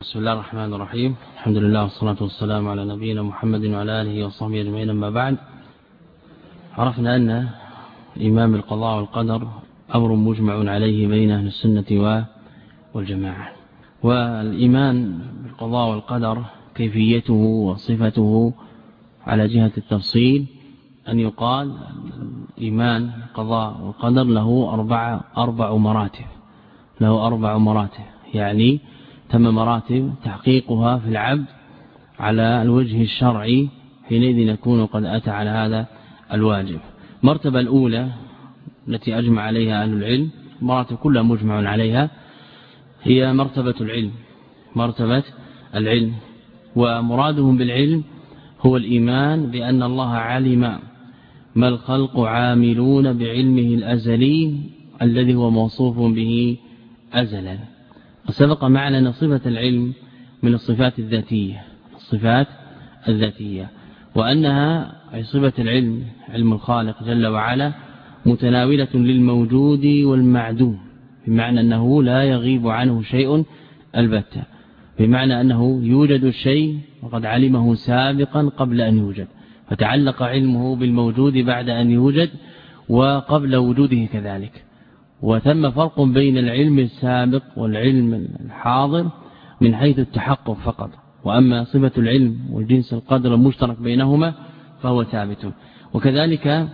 بسم الله الرحمن الرحيم الحمد لله والصلاة والسلام على نبينا محمد وعلى آله وصحبه أجمعين أما بعد عرفنا أن إمام القضاء والقدر أمر مجمع عليه بين أهل السنة والجماعة والإيمان بالقضاء والقدر كيفيته وصفته على جهة التفصيل أن يقال الإيمان القضاء والقدر له أربع, أربع مراتب له أربع مراتب يعني تم مراتب تحقيقها في العبد على الوجه الشرعي حينئذ يكون قد أتى على هذا الواجب. مرتبة الأولى التي أجمع عليها أهل العلم مراتب كلها مجمع عليها هي مرتبة العلم مرتبة العلم. ومرادهم بالعلم هو الإيمان بأن الله علم ما الخلق عاملون بعلمه الأزلي الذي هو موصوف به أزلا. وسبق معنا أن صفة العلم من الصفات الذاتية الصفات الذاتية وأنها أي صفة العلم علم الخالق جل وعلا متناولة للموجود والمعدوم بمعنى أنه لا يغيب عنه شيء البتة بمعنى أنه يوجد الشيء وقد علمه سابقا قبل أن يوجد فتعلق علمه بالموجود بعد أن يوجد وقبل وجوده كذلك. وثم فرق بين العلم السابق والعلم الحاضر من حيث التحقق فقط. وأما صفة العلم والجنس القدر المشترك بينهما فهو ثابت. وكذلك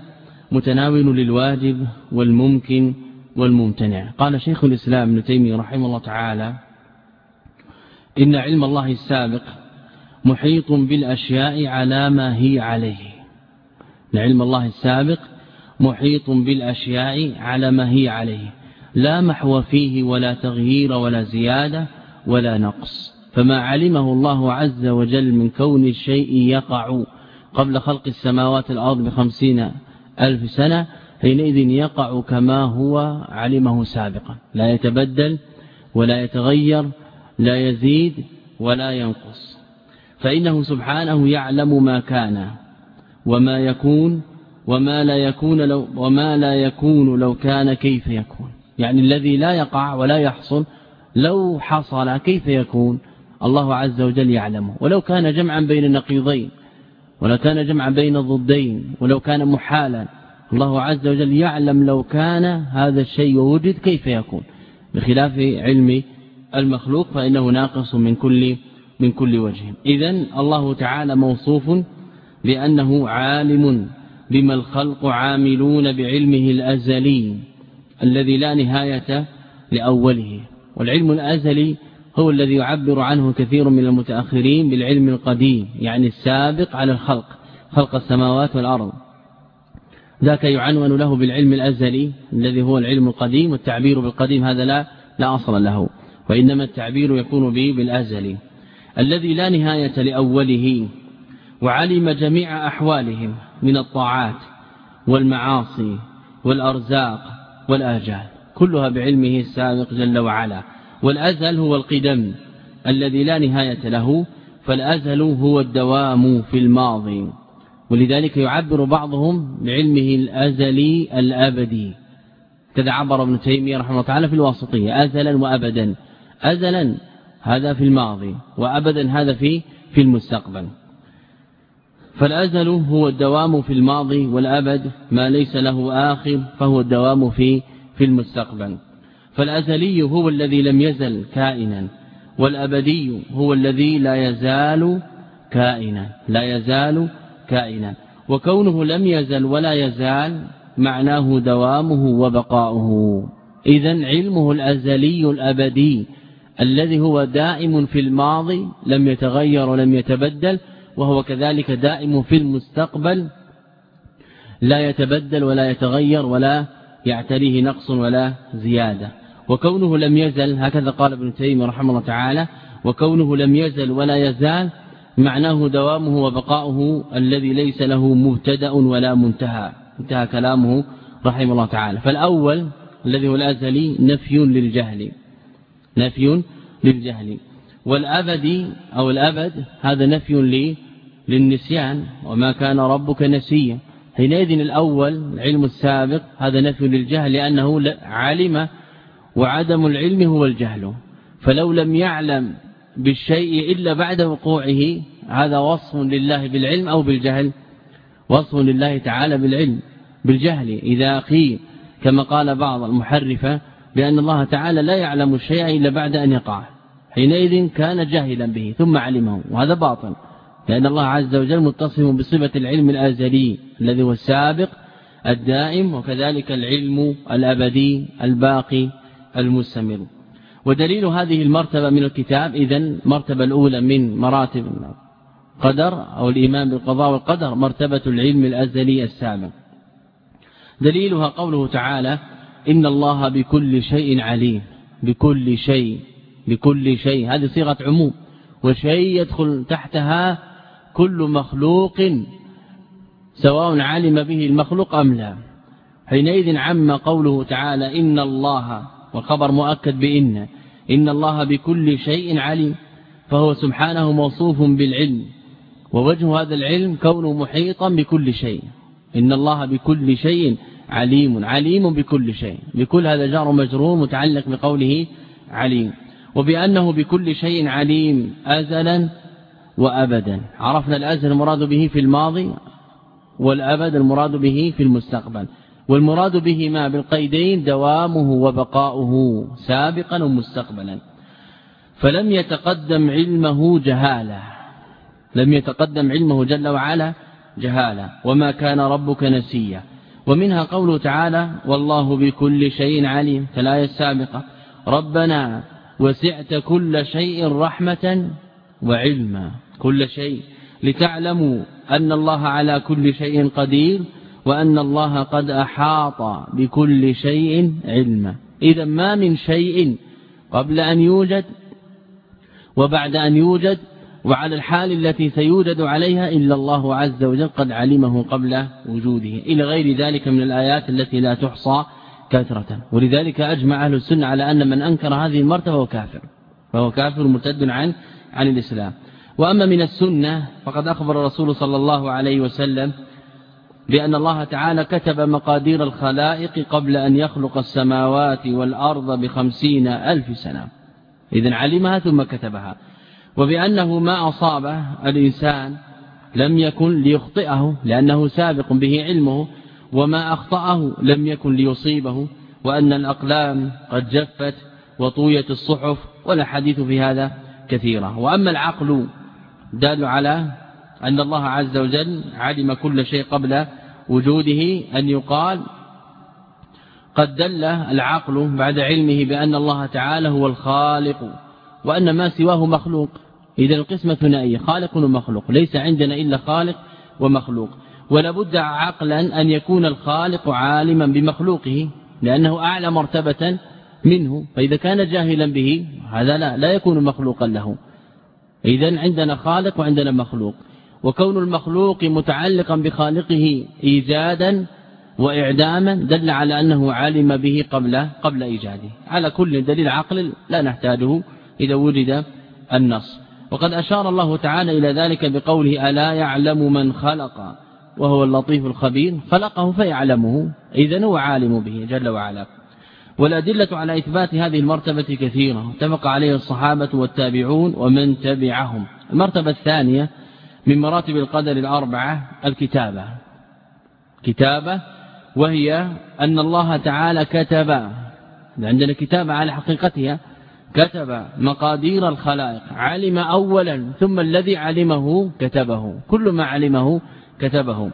متناول للواجب والممكن والممتنع. قال شيخ الإسلام ابن تيمية رحمه الله تعالى إن علم الله السابق محيط بالأشياء على ما هي عليه. علم الله السابق محيط بالأشياء على ما هي عليه. لا محو فيه ولا تغيير ولا زيادة ولا نقص. فما علمه الله عز وجل من كون الشيء يقع قبل خلق السماوات الأرض بخمسين ألف سنة حينئذ يقع كما هو علمه سابقا. لا يتبدل ولا يتغير لا يزيد ولا ينقص. فإنه سبحانه يعلم ما كان وما يكون وما لا يكون لو وما لا يكون لو كان كيف يكون. يعني الذي لا يقع ولا يحصل لو حصل كيف يكون؟ الله عز وجل يعلمه. ولو كان جمعا بين النقيضين ولو كان جمعا بين الضدين ولو كان محالا الله عز وجل يعلم لو كان هذا الشيء وجد كيف يكون. بخلاف علم المخلوق فإنه ناقص من كل من كل وجه. اذا الله تعالى موصوف بأنه عالم بما الخلق عاملون بعلمه الأزلي الذي لا نهاية لأوله. والعلم الأزلي هو الذي يعبر عنه كثير من المتأخرين بالعلم القديم يعني السابق على الخلق خلق السماوات والأرض. ذاك يعنون له بالعلم الأزلي الذي هو العلم القديم والتعبير بالقديم هذا لا لا أصل له وإنما التعبير يكون به بالأزلي. الذي لا نهاية لأوله وعلم جميع أحوالهم من الطاعات والمعاصي والأرزاق والآجال كلها بعلمه السابق جل وعلا. والأزل هو القدم الذي لا نهاية له فالأزل هو الدوام في الماضي. ولذلك يعبر بعضهم بعلمه الأزلي الأبدي. كذا عبر ابن تيمية رحمه الله تعالى في الواسطية أزلا وأبدا. أزلا هذا في الماضي وأبدا هذا في في المستقبل. فالأزل هو الدوام في الماضي والأبد ما ليس له آخر فهو الدوام في في المستقبل. فالأزلي هو الذي لم يزل كائنا والأبدي هو الذي لا يزال كائنا لا يزال كائنا. وكونه لم يزل ولا يزال معناه دوامه وبقاؤه. إذا علمه الأزلي الأبدي الذي هو دائم في الماضي لم يتغير ولم يتبدل وهو كذلك دائم في المستقبل لا يتبدل ولا يتغير ولا يعتريه نقص ولا زيادة. وكونه لم يزل هكذا قال ابن تيمية رحمه الله تعالى وكونه لم يزل ولا يزال معناه دوامه وبقاؤه الذي ليس له مبتدأ ولا منتهى. انتهى كلامه رحمه الله تعالى. فالأول الذي هو الأزلي نفي للجهل. نفي للجهل. والأبدي أو الأبد هذا نفي للنسيان وما كان ربك نسيا. حينئذ الأول العلم السابق هذا نفي للجهل لأنه علم وعدم العلم هو الجهل. فلو لم يعلم بالشيء إلا بعد وقوعه هذا وصف لله بالعلم أو بالجهل. وصف لله تعالى بالعلم بالجهل. إذا قيل كما قال بعض المحرفة بأن الله تعالى لا يعلم الشيء إلا بعد أن يقع. حينئذ كان جاهلا به ثم علمه وهذا باطل. لأن الله عز وجل متصف بصفة العلم الأزلي الذي هو السابق الدائم وكذلك العلم الأبدي الباقي المستمر. ودليل هذه المرتبة من الكتاب إذا المرتبة الأولى من مراتب القدر أو الإيمان بالقضاء والقدر مرتبة العلم الأزلي السابق. دليلها قوله تعالى إن الله بكل شيء عليم بكل شيء بكل شيء. هذه صيغة عموم. وشيء يدخل تحتها كل مخلوق سواء علم به المخلوق أم لا. حينئذ عم قوله تعالى إن الله والخبر مؤكد بإن إن الله بكل شيء عليم فهو سبحانه موصوف بالعلم ووجه هذا العلم كونه محيطا بكل شيء. إن الله بكل شيء عليم عليم بكل شيء. بكل هذا جار مجرور متعلق بقوله عليم. وبأنه بكل شيء عليم أزلا وأبدا. عرفنا الأزل المراد به في الماضي والأبد المراد به في المستقبل. والمراد به ما بالقيدين دوامه وبقاؤه سابقا ومستقبلا. فلم يتقدم علمه جهالة. لم يتقدم علمه جل وعلا جهالة. وما كان ربك نسيا. ومنها قوله تعالى والله بكل شيء عليم فالآية السابقة ربنا وسعت كل شيء رحمة وعلما كل شيء. لتعلموا أن الله على كل شيء قدير وأن الله قد أحاط بكل شيء علما. إذا ما من شيء قبل أن يوجد وبعد أن يوجد وعلى الحال التي سيوجد عليها إلا الله عز وجل قد علمه قبل وجوده. إلى غير ذلك من الآيات التي لا تحصى كثرة. ولذلك أجمع أهل السنة على أن من أنكر هذه المرتبة هو كافر. فهو كافر مرتد عن عن الإسلام. وأما من السنة فقد أخبر الرسول صلى الله عليه وسلم بأن الله تعالى كتب مقادير الخلائق قبل أن يخلق السماوات والأرض بخمسين ألف سنة. إذن علمها ثم كتبها. وبأنه ما أصاب الإنسان لم يكن ليخطئه لأنه سابق به علمه وما أخطأه لم يكن ليصيبه وأن الأقلام قد جفت وطويت الصحف ولا حديث في هذا كثيرا وأما العقل دال على أن الله عز وجل علم كل شيء قبل وجوده أن يقال قد دل العقل بعد علمه بأن الله تعالى هو الخالق وأن ما سواه مخلوق. إذا القسمة ثنائية خالق ومخلوق ليس عندنا إلا خالق ومخلوق. ولابد عقلا أن يكون الخالق عالما بمخلوقه لأنه أعلى مرتبة منه. فإذا كان جاهلا به هذا لا لا يكون مخلوقا له. إذا عندنا خالق وعندنا مخلوق. وكون المخلوق متعلقا بخالقه إيجادا وإعداما دل على أنه علم به قبل قبل إيجاده. على كل دليل عقل لا نحتاجه إذا وجد النص. وقد أشار الله تعالى إلى ذلك بقوله ألا يعلم من خلق وهو اللطيف الخبير. خلقه فيعلمه إذا هو عالم به جل وعلا. والأدلة على إثبات هذه المرتبة كثيرة. اتفق عليه الصحابة والتابعون ومن تبعهم. المرتبة الثانية من مراتب القدر الأربعة الكتابة. كتابة وهي أن الله تعالى كتب عندنا كتابة على حقيقتها كتب مقادير الخلائق علم أولا ثم الذي علمه كتبه كل ما علمه كتبه.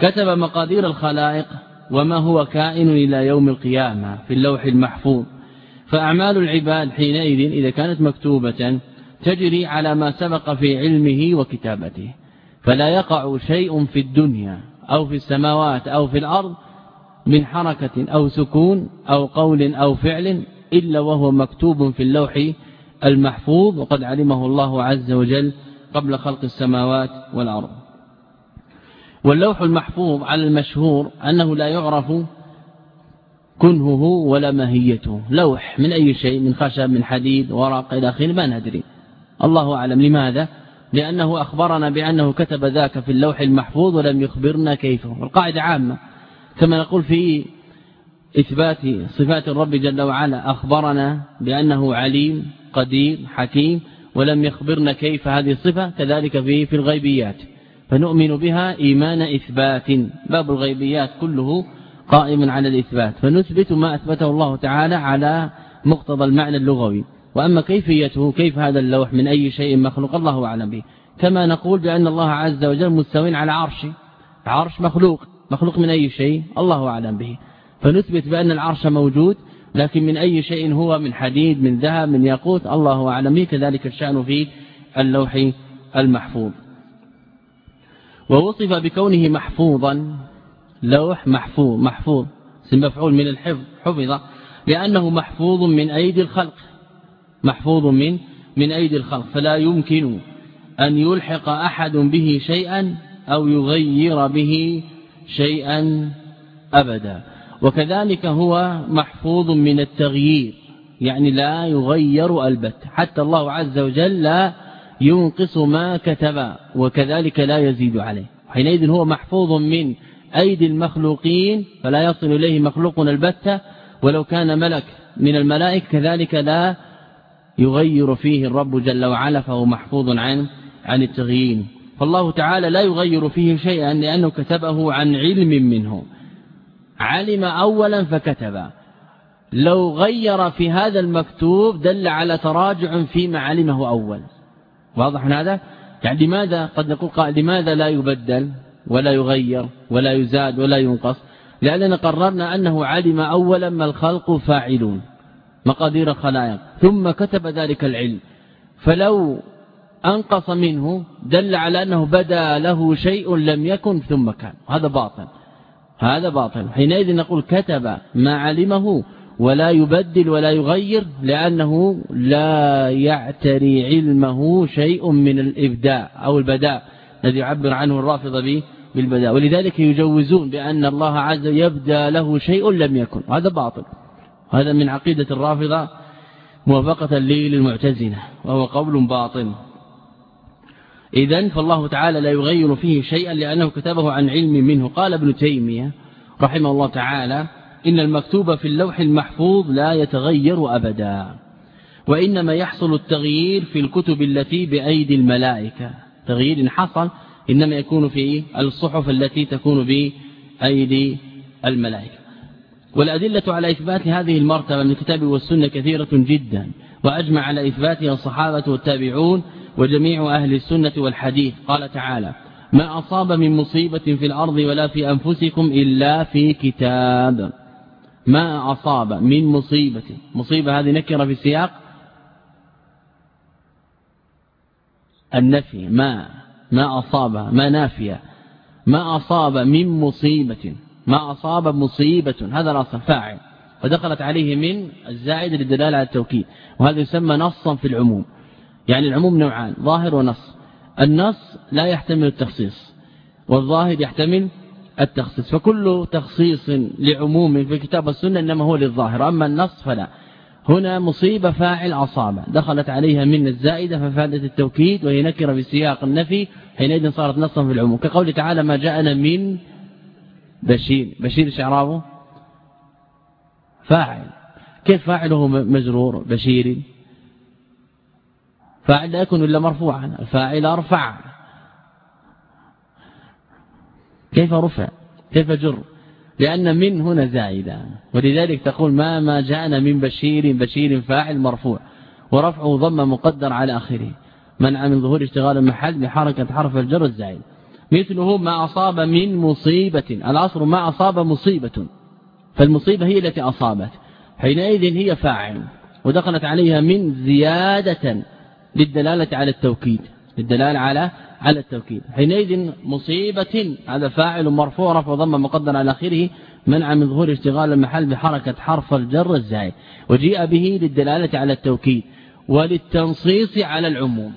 كتب مقادير الخلائق وما هو كائن إلى يوم القيامة في اللوح المحفوظ. فأعمال العباد حينئذ إذا كانت مكتوبة تجري على ما سبق في علمه وكتابته. فلا يقع شيء في الدنيا أو في السماوات أو في الأرض من حركة أو سكون أو قول أو فعل إلا وهو مكتوب في اللوح المحفوظ. وقد علمه الله عز وجل قبل خلق السماوات والأرض. واللوح المحفوظ على المشهور أنه لا يعرف كنهه ولا ماهيته. لوح من أي شيء؟ من خشب من حديد ورق إلى آخره؟ ما ندري. الله أعلم. لماذا؟ لأنه أخبرنا بأنه كتب ذاك في اللوح المحفوظ ولم يخبرنا كيفه. القاعدة عامة. كما نقول في إثبات صفات الرب جل وعلا أخبرنا بأنه عليم قدير حكيم ولم يخبرنا كيف هذه الصفة. كذلك في في الغيبيات. فنؤمن بها إيمان إثبات. باب الغيبيات كله قائم على الإثبات. فنثبت ما أثبته الله تعالى على مقتضى المعنى اللغوي. وأما كيفيته كيف هذا اللوح؟ من أي شيء مخلوق؟ الله أعلم به. كما نقول بأن الله عز وجل مستوين على عرشه عرش مخلوق. مخلوق من أي شيء؟ الله أعلم به. فنثبت بأن العرش موجود لكن من أي شيء هو؟ من حديد من ذهب من ياقوت. الله أعلم به. كذلك الشأن في اللوح المحفوظ. ووصف بكونه محفوظا لوح محفوظ محفوظ مفعول من الحفظ حفظ لأنه محفوظ من أيدي الخلق محفوظ من من أيدي الخلق فلا يمكن أن يلحق أحد به شيئا أو يغير به شيئا أبدا. وكذلك هو محفوظ من التغيير يعني لا يغير البت حتى الله عز وجل لا ينقص ما كتب وكذلك لا يزيد عليه. حينئذ هو محفوظ من أيدي المخلوقين فلا يصل إليه مخلوق البتة. ولو كان ملك من الملائكة كذلك لا يغير فيه الرب جل وعلا فهو محفوظ عن عن التغيير. فالله تعالى لا يغير فيه شيئا لأنه كتبه عن علم منه. علم أولا فكتب. لو غير في هذا المكتوب دل على تراجع فيما علمه أول. واضح هذا؟ يعني لماذا قد نقول قائل لماذا لا يبدل ولا يغير ولا يزاد ولا ينقص؟ لأننا قررنا أنه علم أولا ما الخلق فاعلون مقادير الخلائق ثم كتب ذلك العلم. فلو أنقص منه دل على أنه بدا له شيء لم يكن ثم كان. هذا باطل هذا باطل. حينئذ نقول كتب ما علمه ولا يبدل ولا يغير لأنه لا يعتري علمه شيء من الإبداع أو البداء الذي يعبر عنه الرافض به بالبداء. ولذلك يجوزون بأن الله عز وجل يبدى له شيء لم يكن. هذا باطل. هذا من عقيدة الرافضة موافقة للمعتزلة. وهو قول باطل. إذا فالله تعالى لا يغير فيه شيئا لأنه كتبه عن علم منه. قال ابن تيمية رحمه الله تعالى إن المكتوب في اللوح المحفوظ لا يتغير أبدا وإنما يحصل التغيير في الكتب التي بأيدي الملائكة. تغيير حصل إنما يكون في الصحف التي تكون بأيدي الملائكة. والأدلة على إثبات هذه المرتبة من الكتاب والسنة كثيرة جدا وأجمع على إثباتها الصحابة والتابعون وجميع أهل السنة والحديث. قال تعالى ما أصاب من مصيبة في الأرض ولا في أنفسكم إلا في كتاب. ما أصاب من مصيبة. مصيبة هذه نكرة في السياق. النفي ما ما أصاب ما نافية ما أصاب من مصيبة. ما أصاب مصيبة. هذا الأصل فاعل. ودخلت عليه من الزائد للدلالة على التوكيد. وهذا يسمى نصا في العموم. يعني العموم نوعان ظاهر ونص. النص لا يحتمل التخصيص والظاهر يحتمل التخصيص. فكل تخصيص لعموم في الكتاب والسنة إنما هو للظاهر. أما النص فلا. هنا مصيبة فاعل أصابة دخلت عليها من الزائدة ففادت التوكيد وهي نكرة في سياق النفي. حينئذ صارت نصا في العموم. كقول تعالى ما جاءنا من بشير. بشير شعرابه فاعل. كيف فاعله مجرور؟ بشير. فاعل لا يكون إلا مرفوعا. الفاعل أرفع. كيف رفع؟ كيف جر؟ لأن من هنا زائدة. ولذلك تقول ما ما جاءنا من بشير بشير فاعل مرفوع ورفعه ضم مقدر على آخره. منع من ظهور اشتغال المحل بحركة حرف الجر الزائد. مثله ما أصاب من مصيبة. العصر ما أصاب مصيبة. فالمصيبة هي التي أصابت. حينئذ هي فاعل ودخلت عليها من زيادة للدلالة على التوكيد للدلالة على على التوكيد. حينئذ مصيبة هذا فاعل مرفوع رفع ضم مقدر على آخره منع من ظهور اشتغال المحل بحركة حرف الجر الزائد. وجيء به للدلالة على التوكيد وللتنصيص على العموم.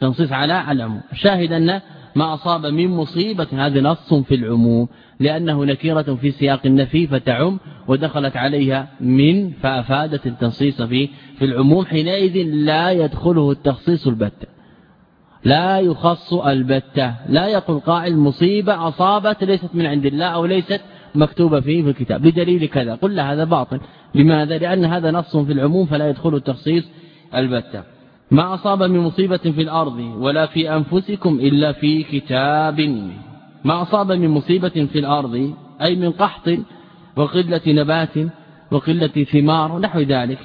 تنصيص على العموم. شاهد أن ما أصاب من مصيبة هذا نص في العموم لأنه نكيرة في سياق النفي فتعم ودخلت عليها من فأفادت التنصيص في في العموم. حينئذ لا يدخله التخصيص البتة لا يخص البتة. لا يقول قائل مصيبة أصابت ليست من عند الله أو ليست مكتوبة فيه في الكتاب. بدليل كذا. قل هذا باطل. لماذا؟ لأن هذا نص في العموم فلا يدخل التخصيص البتة. ما أصاب من مصيبة في الأرض ولا في أنفسكم إلا في كتاب. ما أصاب من مصيبة في الأرض أي من قحط وقلة نبات وقلة ثمار ونحو ذلك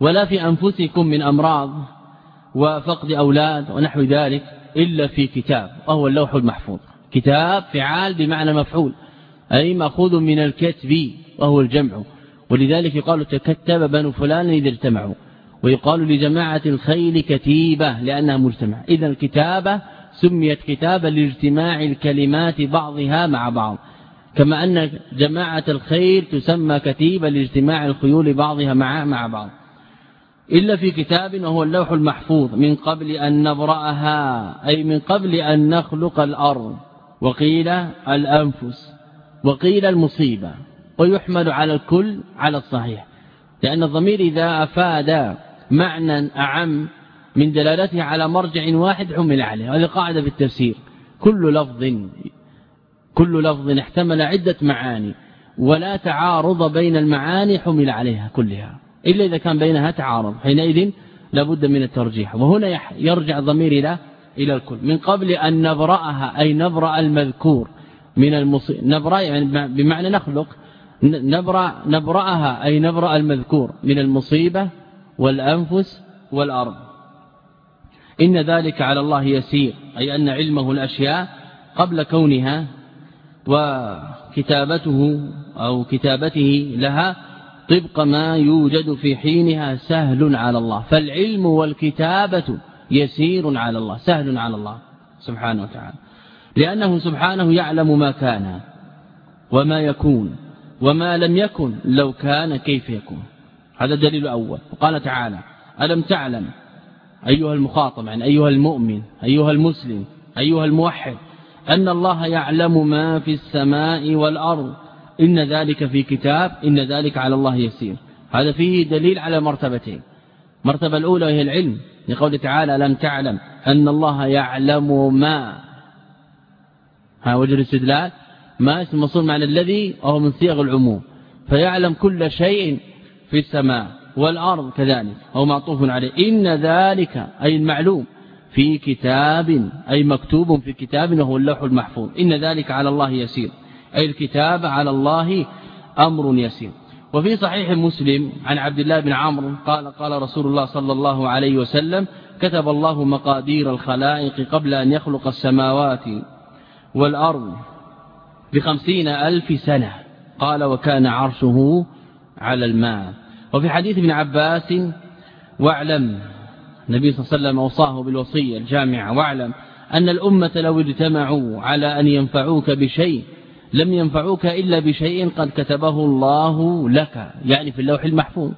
ولا في أنفسكم من أمراض وفقد أولاد ونحو ذلك إلا في كتاب وهو اللوح المحفوظ. كتاب فعال بمعنى مفعول أي مأخوذ من الكتب وهو الجمع. ولذلك يقال تكتب بنو فلان إذا اجتمعوا. ويقال لجماعة الخيل كتيبة لأنها مجتمع. إذا الكتابة سميت كتابة لاجتماع الكلمات بعضها مع بعض. كما أن جماعة الخير تسمى كتيبة لاجتماع الخيول بعضها مع مع بعض. إلا في كتاب وهو اللوح المحفوظ من قبل أن نبرأها أي من قبل أن نخلق الأرض. وقيل الأنفس وقيل المصيبة ويحمل على الكل على الصحيح. لأن الضمير إذا أفاد معنى أعم من دلالته على مرجع واحد حمل عليه. هذه قاعدة في التفسير. كل لفظ كل لفظ احتمل عدة معاني ولا تعارض بين المعاني حمل عليها كلها. إلا إذا كان بينها تعارض. حينئذ لابد من الترجيح. وهنا يرجع الضمير إلى إلى الكل. من قبل أن نبرأها أي نبرأ المذكور من المصيب نبرأ يعني بمعنى نخلق نبرأ نبرأها أي نبرأ المذكور من المصيبة والأنفس والأرض. إن ذلك على الله يسير أي أن علمه الأشياء قبل كونها وكتابته أو كتابته لها طبق ما يوجد في حينها سهل على الله فالعلم والكتابة يسير على الله سهل على الله سبحانه وتعالى. لأنه سبحانه يعلم ما كان وما يكون وما لم يكن لو كان كيف يكون. هذا دليل أول وقال تعالى ألم تعلم أيها المخاطب يعني أيها المؤمن أيها المسلم أيها الموحد أن الله يعلم ما في السماء والأرض إن ذلك في كتاب إن ذلك على الله يسير. هذا فيه دليل على مرتبتين. مرتبة الأولى وهي العلم. لقول تعالى لم تعلم أن الله يعلم ما ها وجه الاستدلال. ما اسم مصول معنى الذي وهو من صيغ العموم. فيعلم كل شيء في السماء والأرض كذلك. هو معطوف عليه. إن ذلك أي المعلوم في كتاب أي مكتوب في كتاب وهو اللوح المحفوظ. إن ذلك على الله يسير. أي الكتاب على الله أمر يسير. وفي صحيح مسلم عن عبد الله بن عمرو قال قال رسول الله صلى الله عليه وسلم كتب الله مقادير الخلائق قبل أن يخلق السماوات والأرض بخمسين ألف سنة. قال وكان عرشه على الماء. وفي حديث ابن عباس واعلم النبي صلى الله عليه وسلم أوصاه بالوصية الجامعة واعلم أن الأمة لو اجتمعوا على أن ينفعوك بشيء لم ينفعوك إلا بشيء قد كتبه الله لك يعني في اللوح المحفوظ.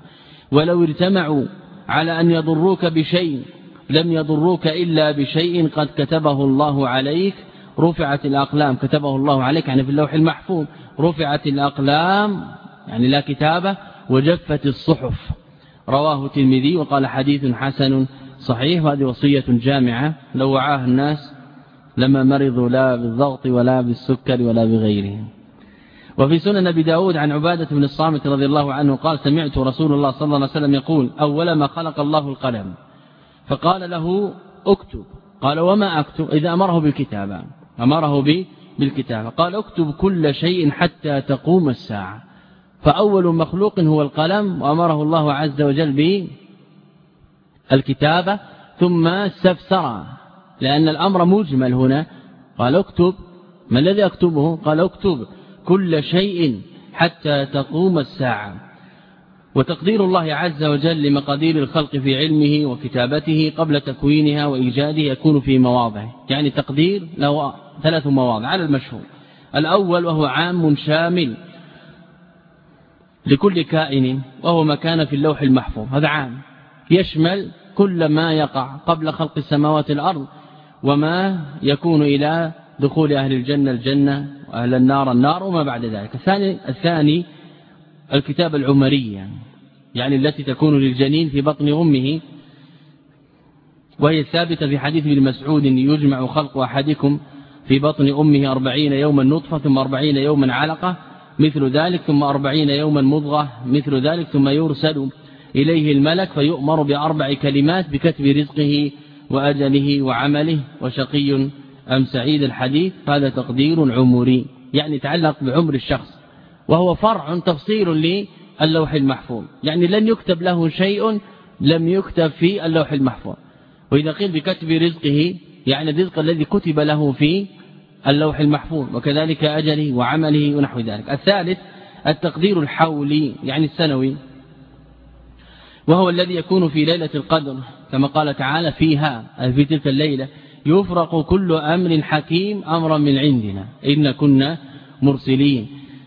ولو اجتمعوا على أن يضروك بشيء لم يضروك إلا بشيء قد كتبه الله عليك رفعت الأقلام كتبه الله عليك يعني في اللوح المحفوظ. رفعت الأقلام يعني لا كتابة وجفت الصحف. رواه الترمذي وقال حديث حسن صحيح وهذه وصية جامعة لو وعاها الناس لما مرضوا لا بالضغط ولا بالسكر ولا بغيره وفي سنن أبي داود عن عبادة بن الصامت رضي الله عنه قال سمعت رسول الله صلى الله عليه وسلم يقول أول ما خلق الله القلم. فقال له اكتب. قال وما أكتب؟ إذا أمره بالكتابة. أمره بالكتابة. قال اكتب كل شيء حتى تقوم الساعة. فأول مخلوق هو القلم وأمره الله عز وجل به الكتابة ثم استفسر. لأن الأمر مجمل هنا. قال اكتب. ما الذي أكتبه؟ قال اكتب كل شيء حتى تقوم الساعة. وتقدير الله عز وجل لمقادير الخلق في علمه وكتابته قبل تكوينها وإيجاده يكون في مواضع يعني تقدير له ثلاث مواضع على المشهور. الأول وهو عام شامل لكل كائن وهو ما كان في اللوح المحفوظ. هذا عام. يشمل كل ما يقع قبل خلق السماوات والأرض وما يكون إلى دخول أهل الجنة الجنة وأهل النار النار وما بعد ذلك. الثاني, الثاني الكتاب العمرية يعني التي تكون للجنين في بطن أمه وهي الثابتة في حديث ابن مسعود يجمع خلق أحدكم في بطن أمه أربعين يوما نطفة ثم أربعين يوما علقة مثل ذلك ثم أربعين يوما مضغة مثل ذلك ثم يرسل إليه الملك فيؤمر بأربع كلمات بكتب رزقه وأجله وعمله وشقي أم سعيد الحديث هذا تقدير عمري يعني يتعلق بعمر الشخص وهو فرع تفصيل للوح المحفوظ يعني لن يكتب له شيء لم يكتب في اللوح المحفوظ. وإذا قيل بكتب رزقه يعني الرزق الذي كتب له في اللوح المحفوظ وكذلك أجله وعمله ونحو ذلك. الثالث التقدير الحولي يعني السنوي. وهو الذي يكون في ليلة القدر كما قال تعالى فيها في تلك الليلة يفرق كل أمر حكيم أمرا من عندنا. إن كنا مرسلين.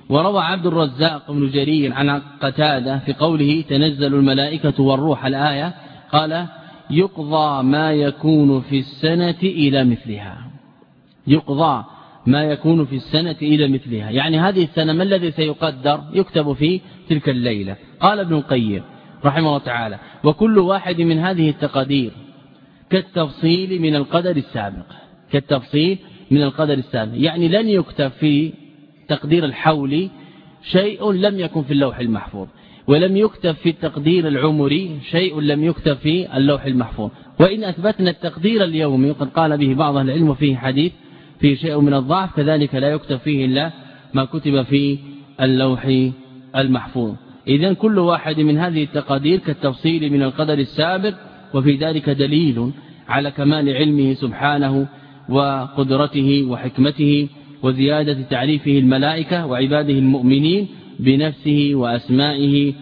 وروى عبد الرزاق بن جرير عن قتادة في قوله تنزل الملائكة والروح الآية قال يقضى ما يكون في السنة إلى مثلها. يقضى ما يكون في السنة إلى مثلها. يعني هذه السنة ما الذي سيقدر؟ يكتب في تلك الليلة. قال ابن القيم رحمه الله تعالى. وكل واحد من هذه التقادير كالتفصيل من القدر السابق. كالتفصيل من القدر السابق. يعني لن يكتب في تقدير الحول شيء لم يكن في اللوح المحفوظ. ولم يكتب في التقدير العمري شيء لم يكتب في اللوح المحفوظ. وإن أثبتنا التقدير اليومي وقد قال به بعض العلم وفيه حديث فيه شيء من الضعف كذلك لا يكتب فيه إلا ما كتب في اللوح المحفوظ. إذا كل واحد من هذه التقادير كالتفصيل من القدر السابق وفي ذلك دليل على كمال علمه سبحانه وقدرته وحكمته وزيادة تعريفه الملائكة وعباده المؤمنين بنفسه وأسمائه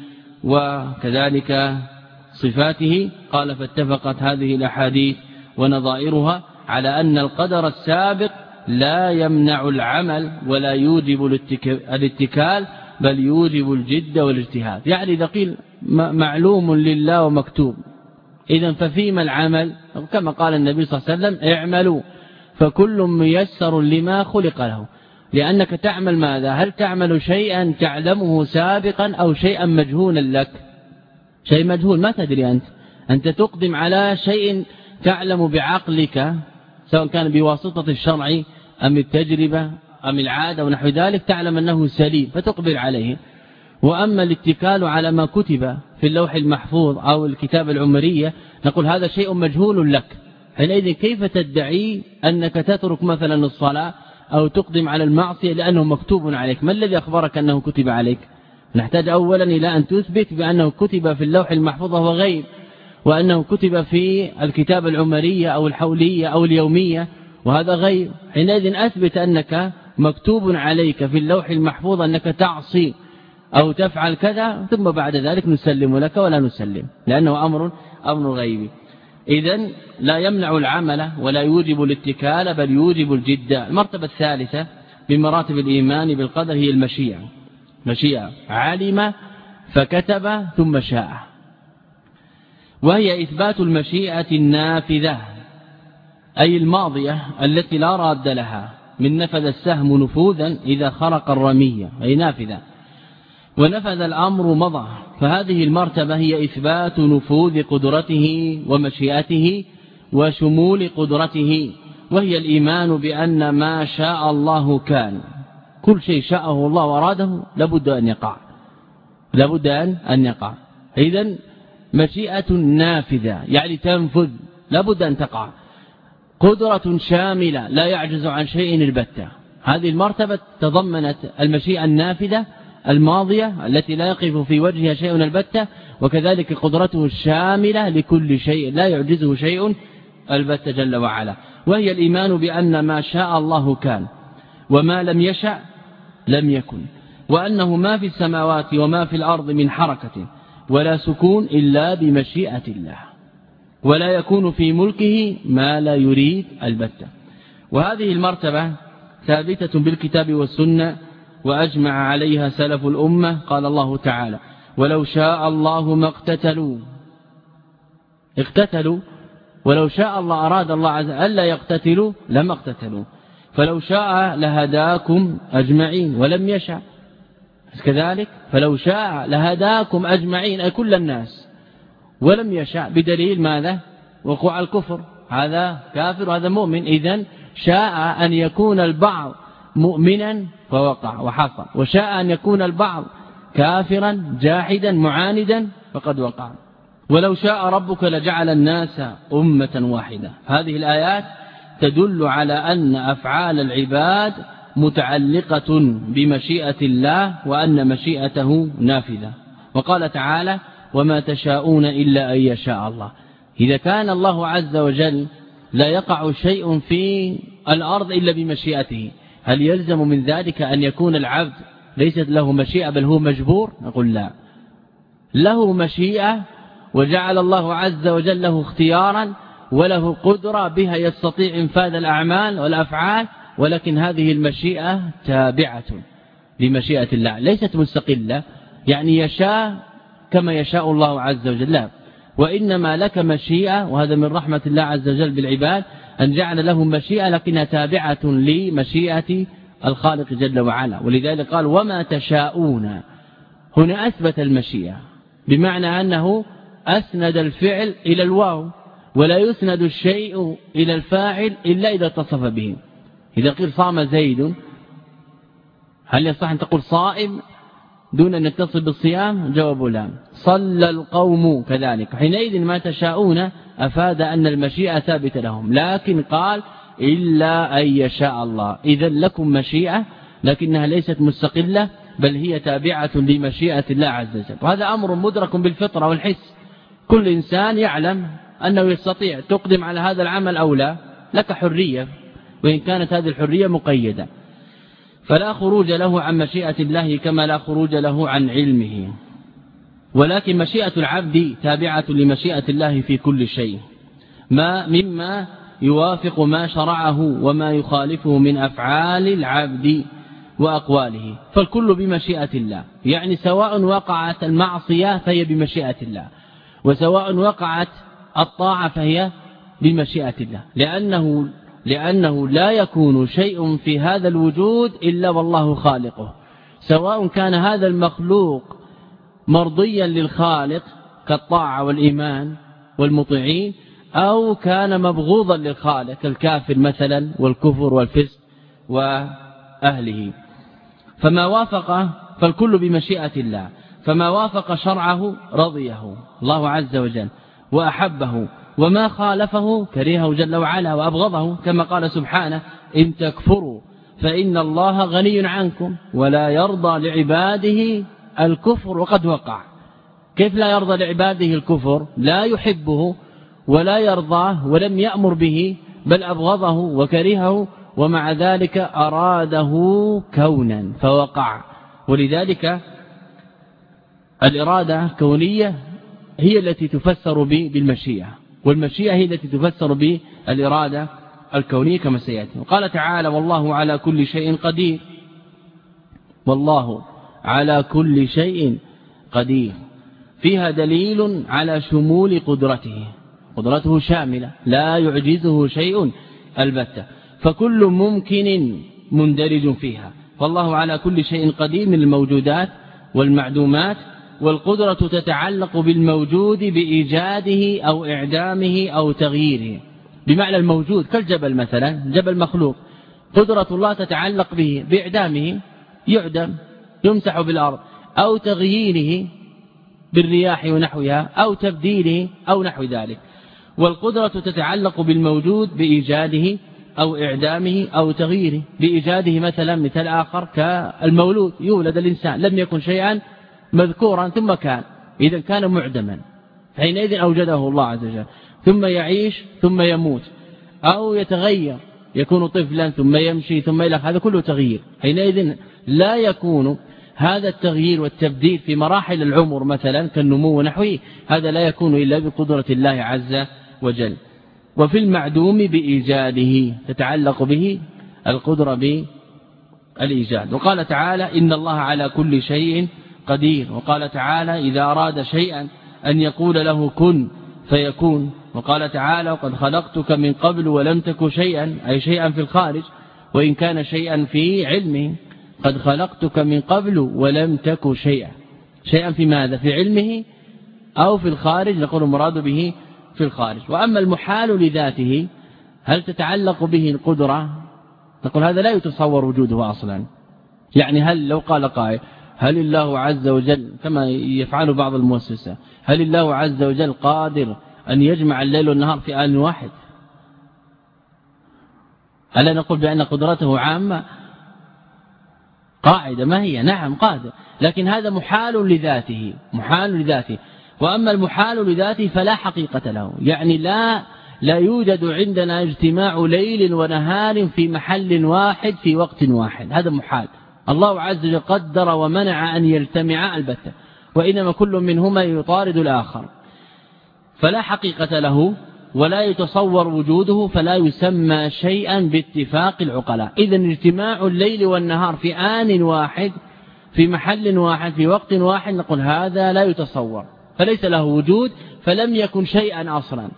وكذلك صفاته. قال فاتفقت هذه الأحاديث ونظائرها على أن القدر السابق لا يمنع العمل ولا يوجب الاتكال بل يوجب الجد والاجتهاد. يعني إذا قيل معلوم لله ومكتوب. إذا ففيما العمل؟ كما قال النبي صلى الله عليه وسلم اعملوا. فكل ميسر لما خلق له. لأنك تعمل ماذا؟ هل تعمل شيئا تعلمه سابقا أو شيئا مجهولا لك؟ شيء مجهول. ما تدري أنت. أنت تقدم على شيء تعلم بعقلك سواء كان بواسطة الشرع أم التجربة. أم العادة ونحو ذلك تعلم أنه سليم فتقبل عليه. وأما الاتكال على ما كتب في اللوح المحفوظ أو الكتاب العمرية نقول هذا شيء مجهول لك. حينئذ كيف تدعي أنك تترك مثلا الصلاة أو تقدم على المعصية لأنه مكتوب عليك؟ ما الذي أخبرك أنه كتب عليك؟ نحتاج أولا إلى أن تثبت بأنه كتب في اللوح المحفوظ وهو غيب وأنه كتب في الكتاب العمرية أو الحولية أو اليومية وهذا غيب حينئذ أثبت أنك مكتوب عليك في اللوح المحفوظ أنك تعصي أو تفعل كذا ثم بعد ذلك نسلم لك ولا نسلم لأنه أمر أمر غيبي إذا لا يمنع العمل ولا يوجب الاتكال بل يوجب الجد. المرتبة الثالثة بمراتب الإيمان بالقدر هي المشيئة مشيئة علم فكتب ثم شاء وهي إثبات المشيئة النافذة أي الماضية التي لا راد لها. من نفذ السهم نفوذا إذا خرق الرمية أي نافذة. ونفذ الأمر مضى. فهذه المرتبة هي إثبات نفوذ قدرته ومشيئته وشمول قدرته. وهي الإيمان بأن ما شاء الله كان. كل شيء شاءه الله وراده لابد أن يقع. لابد أن يقع. إذا مشيئة نافذة. يعني تنفذ. لابد أن تقع. قدرة شاملة لا يعجز عن شيء البتة. هذه المرتبة تضمنت المشيئة النافذة الماضية التي لا يقف في وجهها شيء البتة وكذلك قدرته الشاملة لكل شيء لا يعجزه شيء البتة جل وعلا. وهي الإيمان بأن ما شاء الله كان وما لم يشأ لم يكن وأنه ما في السماوات وما في الأرض من حركة ولا سكون إلا بمشيئة الله. ولا يكون في ملكه ما لا يريد البتة. وهذه المرتبة ثابتة بالكتاب والسنة وأجمع عليها سلف الأمة قال الله تعالى ولو شاء الله ما اقتتلوا. اقتتلوا. ولو شاء الله أراد الله عز ألا يقتتلوا لما اقتتلوا. فلو شاء لهداكم أجمعين ولم يشاء كذلك فلو شاء لهداكم أجمعين أي كل الناس. ولم يشاء. بدليل ماذا؟ وقوع الكفر. هذا كافر وهذا مؤمن. إذا شاء أن يكون البعض مؤمنا فوقع وحصل. وشاء أن يكون البعض كافرا جاحدا معاندا فقد وقع. ولو شاء ربك لجعل الناس أمة واحدة. هذه الآيات تدل على أن أفعال العباد متعلقة بمشيئة الله وأن مشيئته نافذة. وقال تعالى وما تشاءون إلا أن يشاء الله. إذا كان الله عز وجل لا يقع شيء في الأرض إلا بمشيئته هل يلزم من ذلك أن يكون العبد ليست له مشيئة بل هو مجبور؟ نقول لا. له مشيئة وجعل الله عز وجل له اختيارا وله قدرة بها يستطيع إنفاذ الأعمال والأفعال ولكن هذه المشيئة تابعة لمشيئة الله ليست مستقلة. يعني يشاء كما يشاء الله عز وجل. لا. وإنما لك مشيئة وهذا من رحمة الله عز وجل بالعباد أن جعل لهم مشيئة لكنها تابعة لمشيئة الخالق جل وعلا. ولذلك قال وما تشاءون. هنا أثبت المشيئة بمعنى أنه أسند الفعل إلى الواو ولا يسند الشيء إلى الفاعل إلا إذا اتصف به. إذا قيل صام زيد هل يصح أن تقول صائم؟ دون أن يتصل بالصيام؟ جواب لا. صلى القوم كذلك. حينئذ ما تشاءون أفاد أن المشيئة ثابتة لهم. لكن قال إلا أن يشاء الله. إذا لكم مشيئة لكنها ليست مستقلة بل هي تابعة لمشيئة الله عز وجل. وهذا أمر مدرك بالفطرة والحس. كل إنسان يعلم أنه يستطيع. تقدم على هذا العمل أو لا؟ لك حرية. وإن كانت هذه الحرية مقيدة. فلا خروج له عن مشيئة الله كما لا خروج له عن علمه. ولكن مشيئة العبد تابعة لمشيئة الله في كل شيء. ما مما يوافق ما شرعه وما يخالفه من أفعال العبد وأقواله. فالكل بمشيئة الله. يعني سواء وقعت المعصية فهي بمشيئة الله. وسواء وقعت الطاعة فهي بمشيئة الله. لأنه لأنه لا يكون شيء في هذا الوجود إلا والله خالقه. سواء كان هذا المخلوق مرضيا للخالق كالطاعة والإيمان والمطيعين أو كان مبغوضا للخالق الكافر مثلا والكفر والفسق وأهله. فما وافق فالكل بمشيئة الله. فما وافق شرعه رضيه الله عز وجل وأحبه. وما خالفه كرهه جل وعلا وأبغضه كما قال سبحانه إن تكفروا فإن الله غني عنكم ولا يرضى لعباده الكفر وقد وقع. كيف لا يرضى لعباده الكفر؟ لا يحبه ولا يرضاه ولم يأمر به بل أبغضه وكرهه ومع ذلك أراده كونا فوقع. ولذلك الإرادة كونية هي التي تفسر بالمشيئة. والمشيئة هي التي تفسر بالإرادة الكونية كما سيأتي. وقال تعالى والله على كل شيء قدير. والله على كل شيء قدير. فيها دليل على شمول قدرته. قدرته شاملة لا يعجزه شيء البتة. فكل ممكن مندرج فيها. فالله على كل شيء قدير من الموجودات والمعدومات والقدرة تتعلق بالموجود بإيجاده أو إعدامه أو تغييره. بمعنى الموجود كالجبل مثلا جبل مخلوق. قدرة الله تتعلق به بإعدامه يعدم يمسح بالأرض أو تغييره بالرياح ونحوها أو تبديله أو نحو ذلك. والقدرة تتعلق بالموجود بإيجاده أو إعدامه أو تغييره. بإيجاده مثلا مثل آخر كالمولود. يولد الإنسان لم يكن شيئا مذكورا ثم كان. إذا كان معدما. حينئذ أوجده الله عز وجل. ثم يعيش ثم يموت. أو يتغير. يكون طفلا ثم يمشي ثم إلى هذا كله تغيير. حينئذ لا يكون هذا التغيير والتبديل في مراحل العمر مثلا كالنمو ونحوه. هذا لا يكون إلا بقدرة الله عز وجل. وفي المعدوم بإيجاده. تتعلق به القدرة بالإيجاد. وقال تعالى إن الله على كل شيء قدير. وقال تعالى إذا أراد شيئا أن يقول له كن فيكون. وقال تعالى وقد خلقتك من قبل ولم تك شيئا أي شيئا في الخارج وإن كان شيئا في علمه قد خلقتك من قبل ولم تك شيئا. شيئا في ماذا؟ في علمه أو في الخارج؟ نقول المراد به في الخارج. وأما المحال لذاته هل تتعلق به القدرة؟ نقول هذا لا يتصور وجوده أصلا. يعني هل لو قال قائل هل الله عز وجل كما يفعل بعض المؤسسة هل الله عز وجل قادر أن يجمع الليل والنهار في آن واحد؟ ألا نقول بأن قدرته عامة؟ قاعدة ما هي؟ نعم قادر. لكن هذا محال لذاته محال لذاته. وأما المحال لذاته فلا حقيقة له. يعني لا لا يوجد عندنا اجتماع ليل ونهار في محل واحد في وقت واحد. هذا محال. الله عز وجل قدر ومنع أن يجتمعا البتة وإنما كل منهما يطارد الآخر. فلا حقيقة له ولا يتصور وجوده فلا يسمى شيئا باتفاق العقلاء. إذا اجتماع الليل والنهار في آن واحد في محل واحد في وقت واحد نقول هذا لا يتصور. فليس له وجود فلم يكن شيئا أصلا.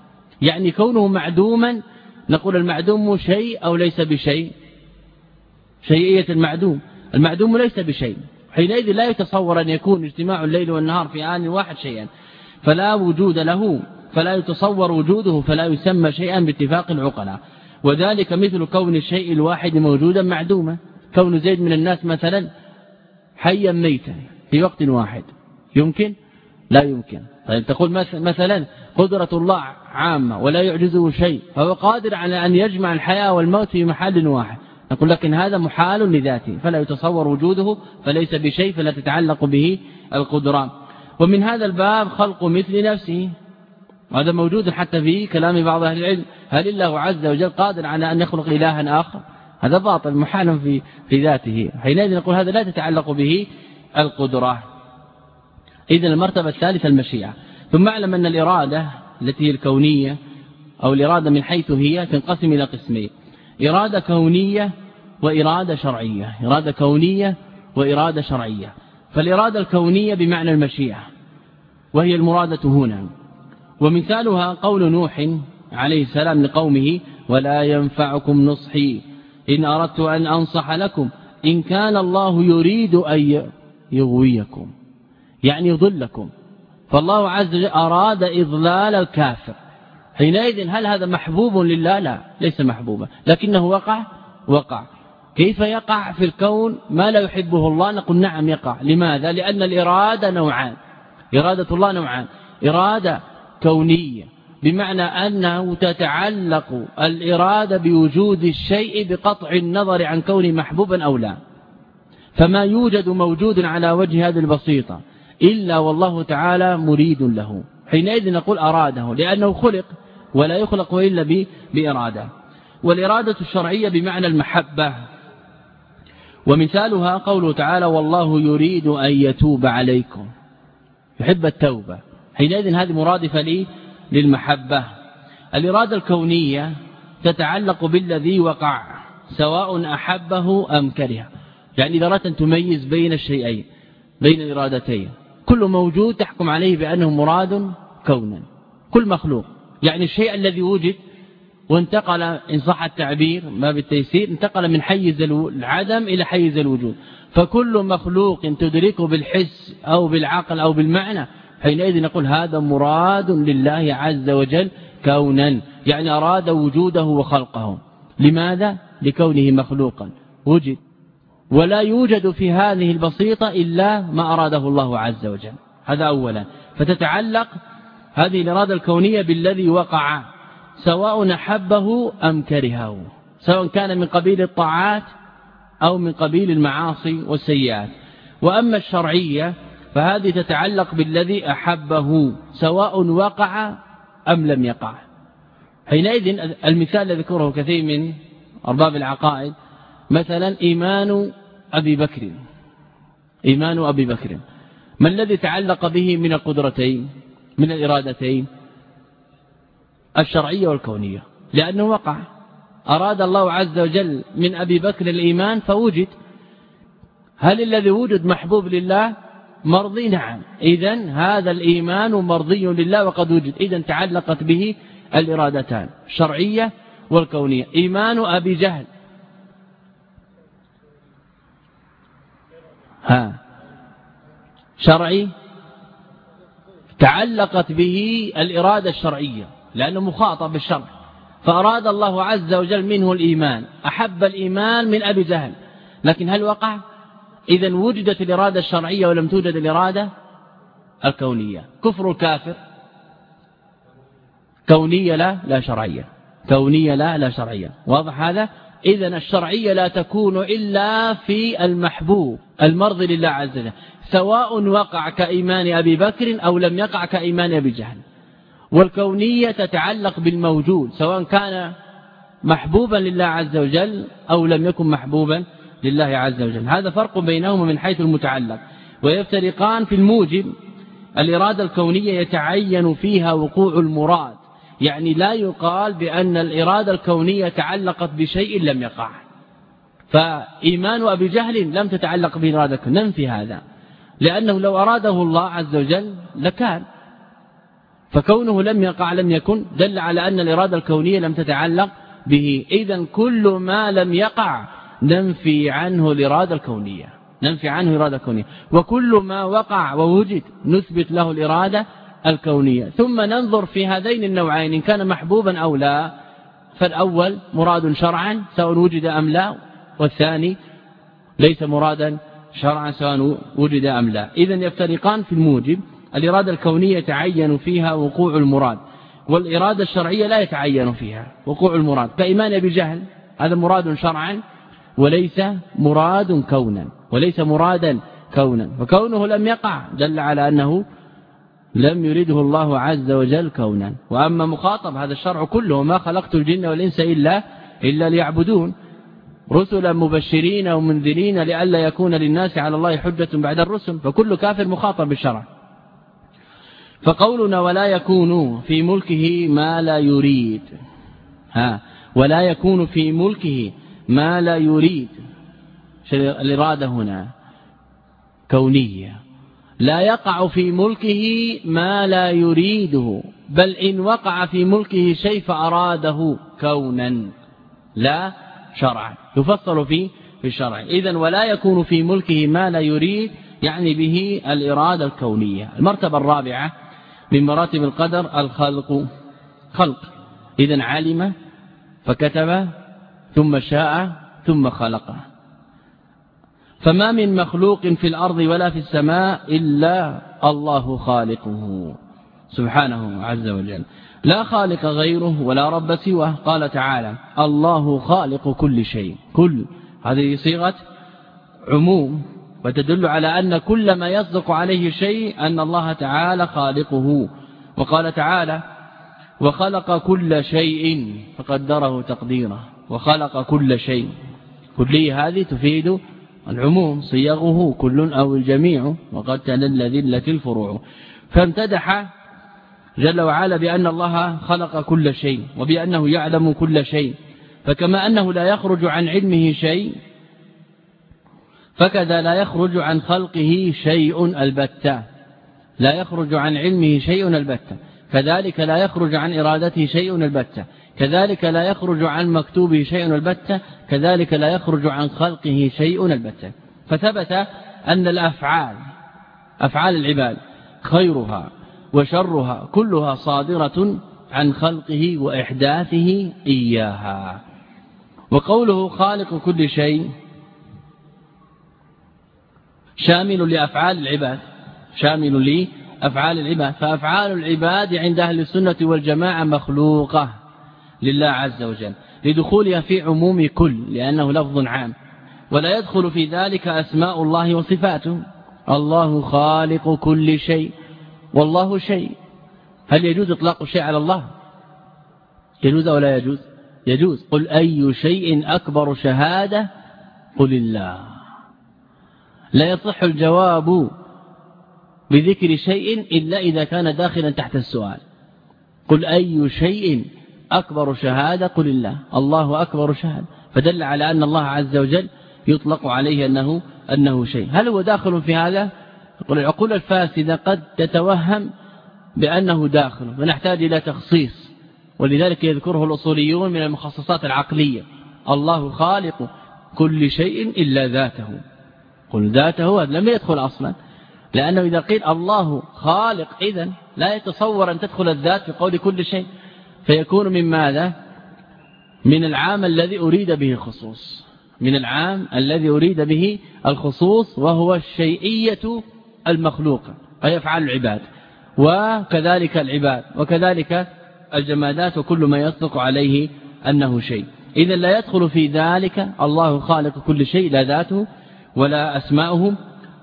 يعني كونه معدوما نقول المعدوم شيء أو ليس بشيء. شيئية المعدوم. المعدوم ليس بشيء. حينئذ لا يتصور أن يكون اجتماع الليل والنهار في آن واحد شيئا. فلا وجود له فلا يتصور وجوده فلا يسمى شيئا باتفاق العقلاء. وذلك مثل كون الشيء الواحد موجودا معدوما. كون زيد من الناس مثلا حيا ميتا في وقت واحد. يمكن؟ لا يمكن. طيب تقول مثلا قدرة الله عامة ولا يعجزه شيء فهو قادر على أن يجمع الحياة والموت في محل واحد. نقول لكن هذا محال لذاته فلا يتصور وجوده فليس بشيء فلا تتعلق به القدرات ومن هذا الباب خلق مثل نفسه. وهذا موجود حتى في كلام بعض أهل العلم. هل الله عز وجل قادر على أن يخلق إلها آخر؟ هذا باطل محال في في ذاته. حينئذ نقول هذا لا تتعلق به القدرة. إذن المرتبة الثالثة المشيئة. ثم اعلم أن الإرادة التي هي الكونية أو الإرادة من حيث هي تنقسم إلى قسمين. إرادة كونية وإرادة شرعية. إرادة كونية وإرادة شرعية. فالإرادة الكونية بمعنى المشيئة وهي المرادة هنا. ومثالها قول نوح عليه السلام لقومه ولا ينفعكم نصحي إن أردت أن أنصح لكم إن كان الله يريد أن يغويكم. يعني يضلكم. فالله عز وجل أراد إضلال الكافر. حينئذ هل هذا محبوب لله؟ لا ليس محبوبا. لكنه وقع وقع. كيف يقع في الكون؟ ما لا يحبه الله؟ نقول نعم يقع. لماذا؟ لأن الإرادة نوعان. إرادة الله نوعان. إرادة كونية. بمعنى أنه تتعلق الإرادة بوجود الشيء بقطع النظر عن كون محبوبا أو لا. فما يوجد موجود على وجه هذه البسيطة إلا والله تعالى مريد له. حينئذ نقول أراده لأنه خلق. ولا يخلق إلا بإرادة. والإرادة الشرعية بمعنى المحبة. ومثالها قوله تعالى والله يريد أن يتوب عليكم. يحب التوبة. حينئذ هذه مرادفة لي للمحبة. الإرادة الكونية تتعلق بالذي وقع سواء أحبه أم كره. يعني إذا أردت تميز بين الشيئين بين الإرادتين. كل موجود تحكم عليه بأنه مراد كونا. كل مخلوق. يعني الشيء الذي وجد وانتقل إن صح التعبير ما بالتيسير انتقل من حيز العدم إلى حيز الوجود. فكل مخلوق تدركه بالحس أو بالعقل أو بالمعنى حينئذ نقول هذا مراد لله عز وجل كونا يعني أراد وجوده وخلقه. لماذا؟ لكونه مخلوقا. وجد. ولا يوجد في هذه البسيطة إلا ما أراده الله عز وجل. هذا أولا. فتتعلق هذه الإرادة الكونية بالذي وقع سواء نحبه أم كرهه سواء كان من قبيل الطاعات أو من قبيل المعاصي والسيئات. وأما الشرعية فهذه تتعلق بالذي أحبه سواء وقع أم لم يقع. حينئذ المثال الذي ذكره كثير من أرباب العقائد مثلا إيمان أبي بكر. إيمان أبي بكر. ما الذي تعلق به من القدرتين؟ من الإرادتين الشرعية والكونية. لأنه وقع. أراد الله عز وجل من أبي بكر الإيمان فوجد. هل الذي وجد محبوب لله؟ مرضي نعم. إذا هذا الإيمان مرضي لله وقد وجد. إذا تعلقت به الإرادتان الشرعية والكونية. إيمان أبي جهل. ها. شرعي؟ تعلقت به الإرادة الشرعية لأنه مخاطب بالشرع. فأراد الله عز وجل منه الإيمان أحب الإيمان من أبي جهل. لكن هل وقع؟ إذا وجدت الإرادة الشرعية ولم توجد الإرادة الكونية. كفر الكافر كونية لا لا شرعية. كونية لا لا شرعية. واضح هذا؟ إذا الشرعية لا تكون إلا في المحبوب المرضي لله عز وجل. سواء وقع كإيمان أبي بكر أو لم يقع كإيمان أبي جهل. والكونية تتعلق بالموجود سواء كان محبوبا لله عز وجل أو لم يكن محبوبا لله عز وجل. هذا فرق بينهما من حيث المتعلق. ويفترقان في الموجب. الإرادة الكونية يتعين فيها وقوع المراد. يعني لا يقال بأن الإرادة الكونية تعلقت بشيء لم يقع. فإيمان أبي جهل لم تتعلق بإرادة ننفي هذا. لأنه لو أراده الله عز وجل لكان. فكونه لم يقع لم يكن دل على أن الإرادة الكونية لم تتعلق به. إذا كل ما لم يقع ننفي عنه الإرادة الكونية. ننفي عنه الإرادة الكونية. وكل ما وقع ووجد نثبت له الإرادة الكونية. ثم ننظر في هذين النوعين إن كان محبوبا أو لا فالأول مراد شرعا سواء وجد أم لا والثاني ليس مرادا شرعا سواء وجد أم لا. إذا يفترقان في الموجب. الإرادة الكونية يتعين فيها وقوع المراد والإرادة الشرعية لا يتعين فيها وقوع المراد. كإيمان بجهل هذا مراد شرعا وليس مراد كونا وليس مرادا كونا. فكونه لم يقع دل على أنه لم يرده الله عز وجل كونا. وأما مخاطب هذا الشرع كله ما خلقت الجن والإنس إلا, إلا ليعبدون. رسلا مبشرين ومنذرين لئلا يكون للناس على الله حجة بعد الرسل فكل كافر مخاطب بالشرع. فقولنا ولا يكون في ملكه ما لا يريد. ها ولا يكون في ملكه ما لا يريد. الإرادة هنا؟ كونية. لا يقع في ملكه ما لا يريده بل إن وقع في ملكه شيء فأراده كونا. لا شرعا. يفصل في في الشرع إذا ولا يكون في ملكه ما لا يريد يعني به الإرادة الكونية. المرتبة الرابعة من مراتب القدر الخلق. خلق. إذا علم فكتب ثم شاء ثم خلق. فما من مخلوق في الأرض ولا في السماء إلا الله خالقه. سبحانه عز وجل. لا خالق غيره ولا رب سواه. قال تعالى الله خالق كل شيء. كل. هذه صيغة عموم. وتدل على أن كل ما يصدق عليه شيء أن الله تعالى خالقه. وقال تعالى وخلق كل شيء فقدره تقديره. وخلق كل شيء. كلية هذه تفيد العموم. صيغه كل أو الجميع. وقد تنل ذلة الفروع. فامتدح جل وعلا بأن الله خلق كل شيء وبأنه يعلم كل شيء. فكما أنه لا يخرج عن علمه شيء فكذا لا يخرج عن خلقه شيء البتة. لا يخرج عن علمه شيء البتة. كذلك لا يخرج عن إرادته شيء البتة. كذلك لا يخرج عن مكتوبه شيء البتة. كذلك لا يخرج عن خلقه شيء البتة. فثبت أن الأفعال أفعال العباد خيرها. وشرها كلها صادرة عن خلقه وإحداثه إياها. وقوله خالق كل شيء شامل لأفعال العباد شامل لأفعال العباد. فأفعال العباد عند أهل السنة والجماعة مخلوقة لله عز وجل لدخولها في عموم كل لأنه لفظ عام. ولا يدخل في ذلك أسماء الله وصفاته. الله خالق كل شيء. والله شيء. هل يجوز إطلاق الشيء على الله؟ يجوز أو لا يجوز؟ يجوز. قل أي شيء أكبر شهادة؟ قل الله. لا يصح الجواب بذكر شيء إلا إذا كان داخلا تحت السؤال. قل أي شيء أكبر شهادة؟ قل الله. الله أكبر شهادة. فدل على أن الله عز وجل يطلق عليه أنه, أنه شيء. هل هو داخل في هذا؟ يقول العقول الفاسدة قد تتوهم بأنه داخل ونحتاج إلى تخصيص ولذلك يذكره الأصوليون من المخصصات العقلية. الله خالق كل شيء إلا ذاته. قل ذاته لم يدخل أصلا. لأنه إذا قيل الله خالق إذن لا يتصور أن تدخل الذات في قول كل شيء. فيكون من ماذا؟ من العام الذي أريد به الخصوص. من العام الذي أريد به الخصوص وهو الشيئية المخلوقة أي أفعال العباد. وكذلك العباد وكذلك الجمادات وكل ما يصدق عليه أنه شيء. إذا لا يدخل في ذلك الله خالق كل شيء لا ذاته ولا أسماؤه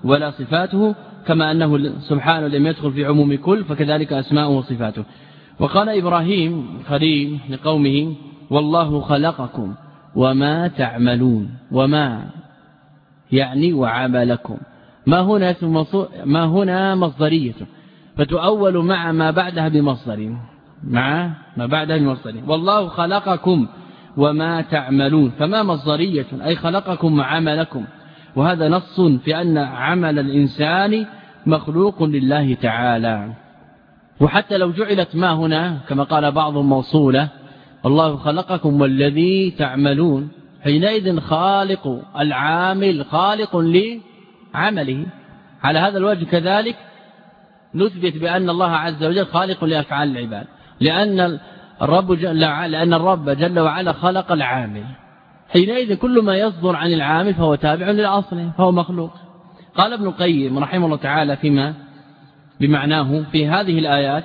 ولا صفاته كما أنه سبحانه لم يدخل في عموم كل فكذلك أسماؤه وصفاته. وقال إبراهيم خليل لقومه والله خلقكم وما تعملون وما يعني وعملكم. ما هنا ما هنا مصدرية. فتؤول مع ما بعدها بمصدر. مع ما بعدها بمصدر. والله خلقكم وما تعملون. فما مصدرية؟ أي خلقكم وعملكم. وهذا نص في أن عمل الإنسان مخلوق لله تعالى. وحتى لو جعلت ما هنا كما قال بعضهم موصولة الله خلقكم والذي تعملون. حينئذ خالق العامل خالق لعمله على هذا الوجه كذلك نثبت بأن الله عز وجل خالق لأفعال العباد. لأن الرب جل لأن الرب جل وعلا خلق العامل. حينئذ كل ما يصدر عن العامل فهو تابع للأصل فهو مخلوق. قال ابن القيم رحمه الله تعالى فيما بمعناه في هذه الآيات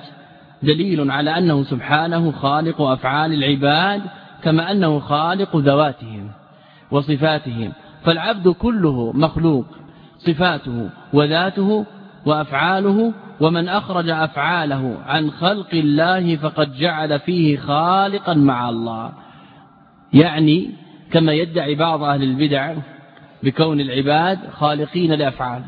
دليل على أنه سبحانه خالق أفعال العباد كما أنه خالق ذواتهم وصفاتهم. فالعبد كله مخلوق. صفاته وذاته وأفعاله ومن أخرج أفعاله عن خلق الله فقد جعل فيه خالقا مع الله. يعني كما يدعي بعض أهل البدع بكون العباد خالقين لأفعال.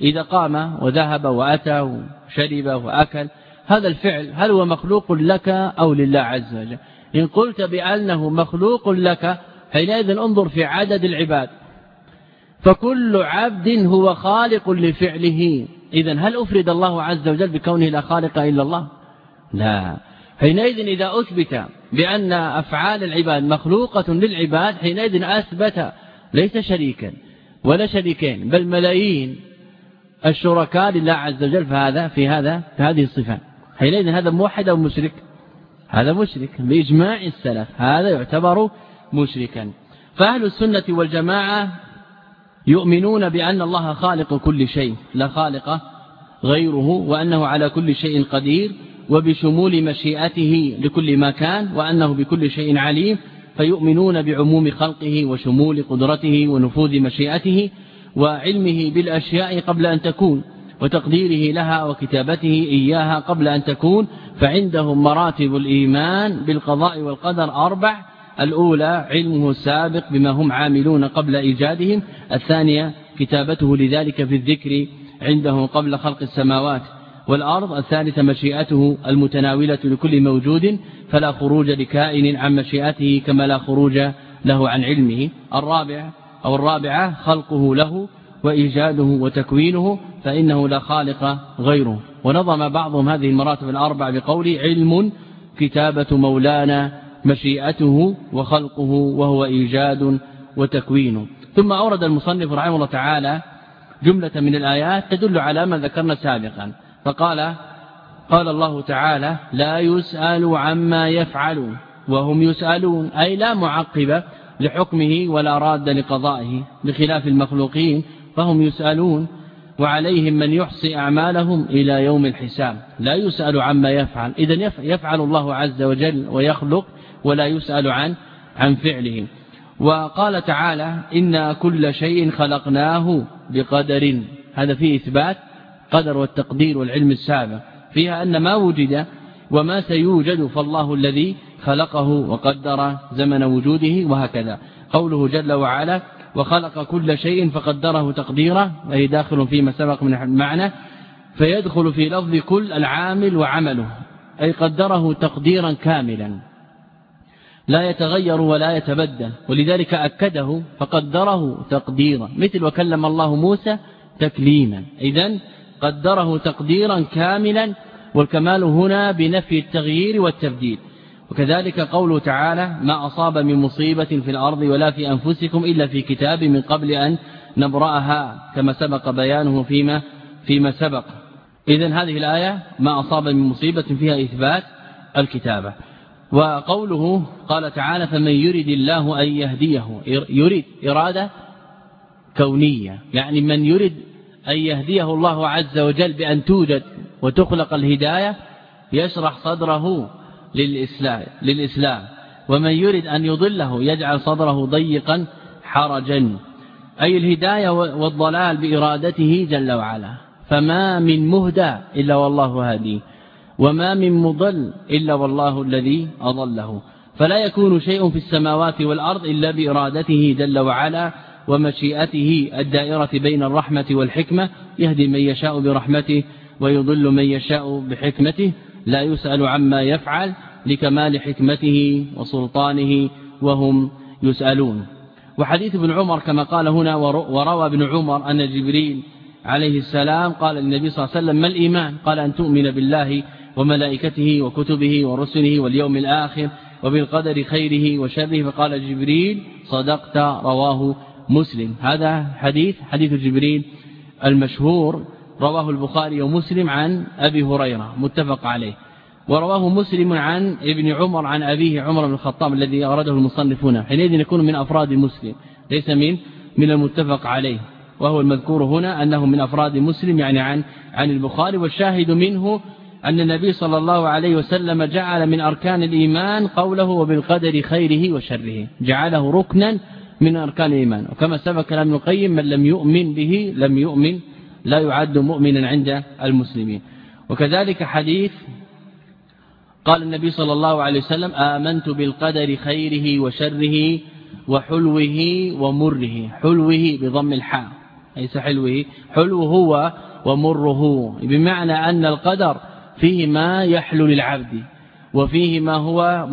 إذا قام وذهب وأتى وشرب وأكل هذا الفعل هل هو مخلوق لك أو لله عز وجل؟ إن قلت بأنه مخلوق لك حينئذ انظر في عدد العباد. فكل عبد هو خالق لفعله. إذا هل أفرد الله عز وجل بكونه لا خالق إلا الله؟ لا. حينئذ إذا أثبت بأن أفعال العباد مخلوقة للعباد حينئذ أثبت ليس شريكا ولا شريكين بل ملايين الشركاء لله عز وجل في هذا في هذا في هذه الصفات حينئذ هذا موحد أو مشرك؟ هذا مشرك. بإجماع السلف هذا يعتبر مشركا. فأهل السنة والجماعة يؤمنون بأن الله خالق كل شيء لا خالق غيره وأنه على كل شيء قدير وبشمول مشيئته لكل ما كان وأنه بكل شيء عليم فيؤمنون بعموم خلقه وشمول قدرته ونفوذ مشيئته وعلمه بالأشياء قبل أن تكون وتقديره لها وكتابته إياها قبل أن تكون فعندهم مراتب الإيمان بالقضاء والقدر أربع الأولى علمه السابق بما هم عاملون قبل إيجادهم الثانية كتابته لذلك في الذكر عنده قبل خلق السماوات والأرض الثالثة مشيئته المتناولة لكل موجود فلا خروج لكائن عن مشيئته كما لا خروج له عن علمه. الرابع أو الرابعة خلقه له وإيجاده وتكوينه فإنه لا خالق غيره. ونظم بعضهم هذه المراتب الأربع بقول علم كتابة مولانا مشيئته وخلقه وهو إيجاد وتكوين. ثم أورد المصنف رحمه الله تعالى جملة من الآيات تدل على ما ذكرنا سابقا. فقال قال الله تعالى لا يسأل عما يفعل وهم يسألون أي لا معقب لحكمه ولا راد لقضائه بخلاف المخلوقين فهم يسألون وعليهم من يحصي أعمالهم إلى يوم الحساب. لا يسأل عما يفعل. إذا يفعل الله عز وجل ويخلق ولا يسأل عن عن فعله. وقال تعالى إنا كل شيء خلقناه بقدر. هذا فيه إثبات قدر والتقدير والعلم السابق. فيها أن ما وجد وما سيوجد فالله الذي خلقه وقدر زمن وجوده وهكذا. قوله جل وعلا وخلق كل شيء فقدره تقديرا وهي داخل فيما سبق من المعنى. فيدخل في لفظ كل العامل وعمله أي قدره تقديرا كاملا. لا يتغير ولا يتبدل. ولذلك أكده فقدره تقديرا. مثل وكلم الله موسى تكليما. إذا قدره تقديرا كاملا والكمال هنا بنفي التغيير والتبديل. وكذلك قوله تعالى ما أصاب من مصيبة في الأرض ولا في أنفسكم إلا في كتاب من قبل أن نبرأها كما سبق بيانه فيما فيما سبق. إذا هذه الآية ما أصاب من مصيبة فيها إثبات الكتابة. وقوله قال تعالى فمن يريد الله أن يهديه يريد إرادة كونية يعني من يريد أن يهديه الله عز وجل بأن توجد وتخلق الهداية يشرح صدره للإسلام, للإسلام ومن يريد أن يضله يجعل صدره ضيقا حرجا أي الهداية والضلال بإرادته جل وعلا فما من مهدى إلا والله هاديه وما من مضل إلا والله الذي أضله. فلا يكون شيء في السماوات والأرض إلا بإرادته جل وعلا ومشيئته الدائرة بين الرحمة والحكمة. يهدي من يشاء برحمته ويضل من يشاء بحكمته. لا يسأل عما يفعل لكمال حكمته وسلطانه وهم يسألون. وحديث ابن عمر كما قال هنا وروى ابن عمر أن جبريل عليه السلام قال للنبي صلى الله عليه وسلم ما الإيمان؟ قال أن تؤمن بالله وملائكته وكتبه ورسله واليوم الآخر وبالقدر خيره وشره. فقال جبريل صدقت رواه مسلم. هذا حديث حديث جبريل المشهور رواه البخاري ومسلم عن أبي هريرة متفق عليه. ورواه مسلم عن ابن عمر عن أبيه عمر بن الخطاب الذي أورده المصنف هنا. حينئذ يكون من أفراد مسلم ليس من من المتفق عليه. وهو المذكور هنا أنه من أفراد مسلم يعني عن عن البخاري والشاهد منه أن النبي صلى الله عليه وسلم جعل من أركان الإيمان قوله وبالقدر خيره وشره. جعله ركنا من أركان الإيمان. وكما سبق كلام ابن القيم من لم يؤمن به لم يؤمن لا يعد مؤمنا عند المسلمين. وكذلك حديث قال النبي صلى الله عليه وسلم آمنت بالقدر خيره وشره وحلوه ومره. حلوة بضم الحاء ليس حلوة حلو هو ومره. بمعنى أن القدر فيه ما يحلو للعبد وفيه ما هو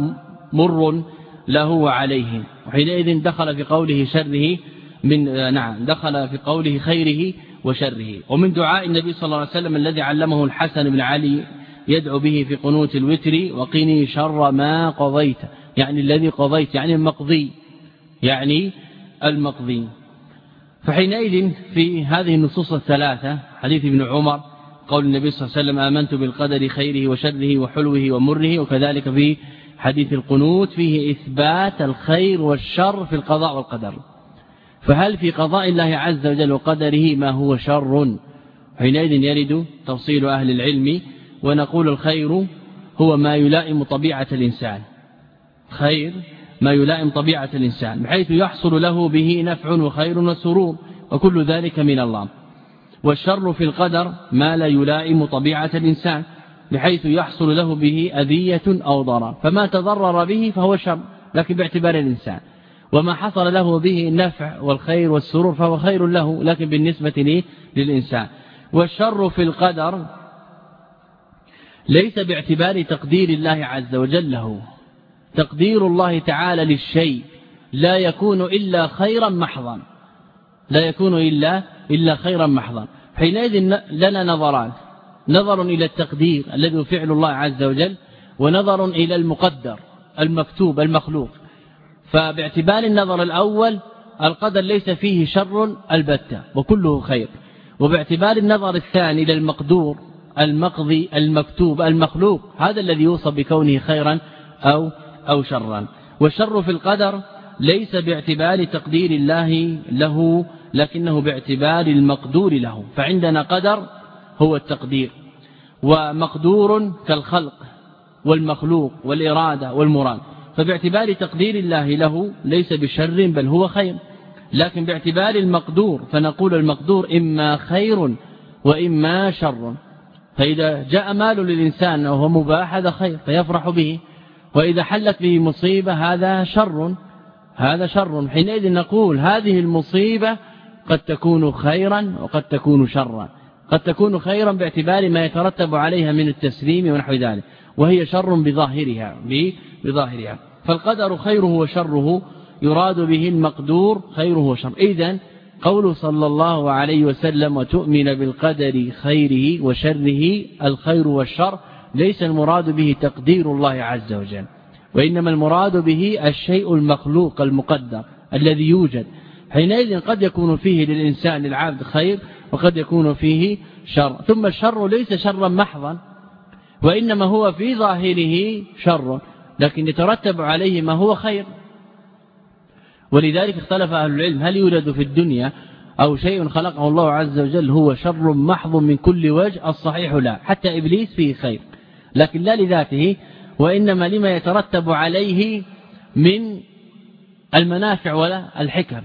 مر له وعليه وحينئذ دخل في قوله شره من نعم دخل في قوله خيره وشره. ومن دعاء النبي صلى الله عليه وسلم الذي علمه الحسن بن علي يدعو به في قنوت الوتر وقني شر ما قضيت. يعني الذي قضيت يعني المقضي يعني المقضي. فحينئذ في هذه النصوص الثلاثة حديث ابن عمر قول النبي صلى الله عليه وسلم آمنت بالقدر خيره وشره وحلوه ومره وكذلك في حديث القنوت فيه إثبات الخير والشر في القضاء والقدر. فهل في قضاء الله عز وجل وقدره ما هو شر؟ حينئذ يرد تفصيل أهل العلم ونقول الخير هو ما يلائم طبيعة الإنسان. خير ما يلائم طبيعة الإنسان بحيث يحصل له به نفع وخير وسرور وكل ذلك من الله. والشر في القدر ما لا يلائم طبيعة الإنسان بحيث يحصل له به أذية أو ضرر. فما تضرر به فهو شر لكن باعتبار الإنسان. وما حصل له به النفع والخير والسرور فهو خير له لكن بالنسبة لي للإنسان. والشر في القدر ليس باعتبار تقدير الله عز وجل له. تقدير الله تعالى للشيء لا يكون إلا خيرا محضا. لا يكون إلا إلا خيرا محضا. حينئذ لنا نظران. نظر إلى التقدير الذي فعل الله عز وجل ونظر إلى المقدر المكتوب المخلوق. فباعتبار النظر الأول القدر ليس فيه شر البتة وكله خير. وباعتبار النظر الثاني إلى المقدور المقضي المكتوب المخلوق هذا الذي يوصف بكونه خيرا أو, أو شرا. والشر في القدر ليس باعتبار تقدير الله له لكنه باعتبار المقدور له فعندنا قدر هو التقدير ومقدور كالخلق والمخلوق والإرادة والمراد فباعتبار تقدير الله له ليس بشر بل هو خير لكن باعتبار المقدور فنقول المقدور إما خير وإما شر فإذا جاء مال للإنسان وهو مباح هذا خير فيفرح به وإذا حلت به مصيبة هذا شر هذا شر. حينئذ نقول هذه المصيبة قد تكون خيرا وقد تكون شرا. قد تكون خيرا باعتبار ما يترتب عليها من التسليم ونحو ذلك وهي شر بظاهرها بظاهرها. فالقدر خيره وشره يراد به المقدور خيره وشر. إذا قول صلى الله عليه وسلم وتؤمن بالقدر خيره وشره الخير والشر ليس المراد به تقدير الله عز وجل وإنما المراد به الشيء المخلوق المقدر الذي يوجد. حينئذ قد يكون فيه للإنسان العبد خير وقد يكون فيه شر ثم الشر ليس شرا محضا وإنما هو في ظاهره شر لكن يترتب عليه ما هو خير. ولذلك اختلف أهل العلم هل يولد في الدنيا أو شيء خلقه الله عز وجل هو شر محض من كل وجه؟ الصحيح لا حتى إبليس فيه خير لكن لا لذاته وإنما لما يترتب عليه من المنافع ولا الحكم.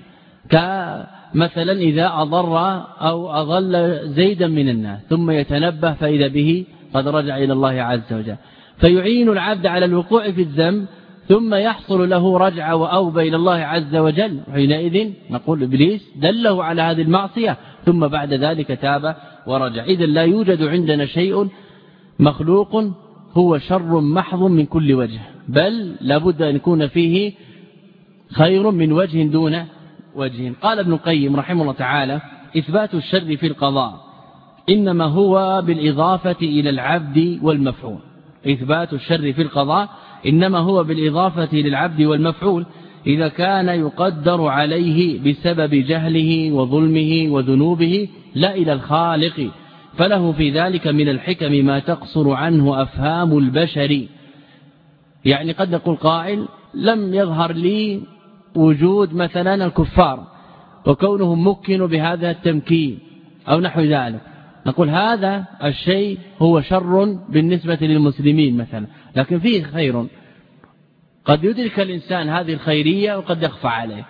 كمثلا إذا أضر أو أضل زيدا من الناس ثم يتنبه فإذا به قد رجع إلى الله عز وجل. فيعين العبد على الوقوع في الذنب ثم يحصل له رجعة وأوبة إلى الله عز وجل. حينئذ نقول إبليس دله على هذه المعصية ثم بعد ذلك تاب ورجع. إذا لا يوجد عندنا شيء مخلوق هو شر محض من كل وجه بل لابد أن يكون فيه خير من وجه دون وجه قال ابن القيم رحمه الله تعالى إثبات الشر في القضاء إنما هو بالإضافة إلى العبد والمفعول. إثبات الشر في القضاء إنما هو بالإضافة للعبد والمفعول. إذا كان يقدر عليه بسبب جهله وظلمه وذنوبه لا إلى الخالق فله في ذلك من الحكم ما تقصر عنه أفهام البشر. يعني قد نقول قائل لم يظهر لي وجود مثلا الكفار وكونهم مكنوا بهذا التمكين أو نحو ذلك. نقول هذا الشيء هو شر بالنسبة للمسلمين مثلا لكن فيه خير. قد يدرك الإنسان هذه الخيرية وقد يخفى عليه.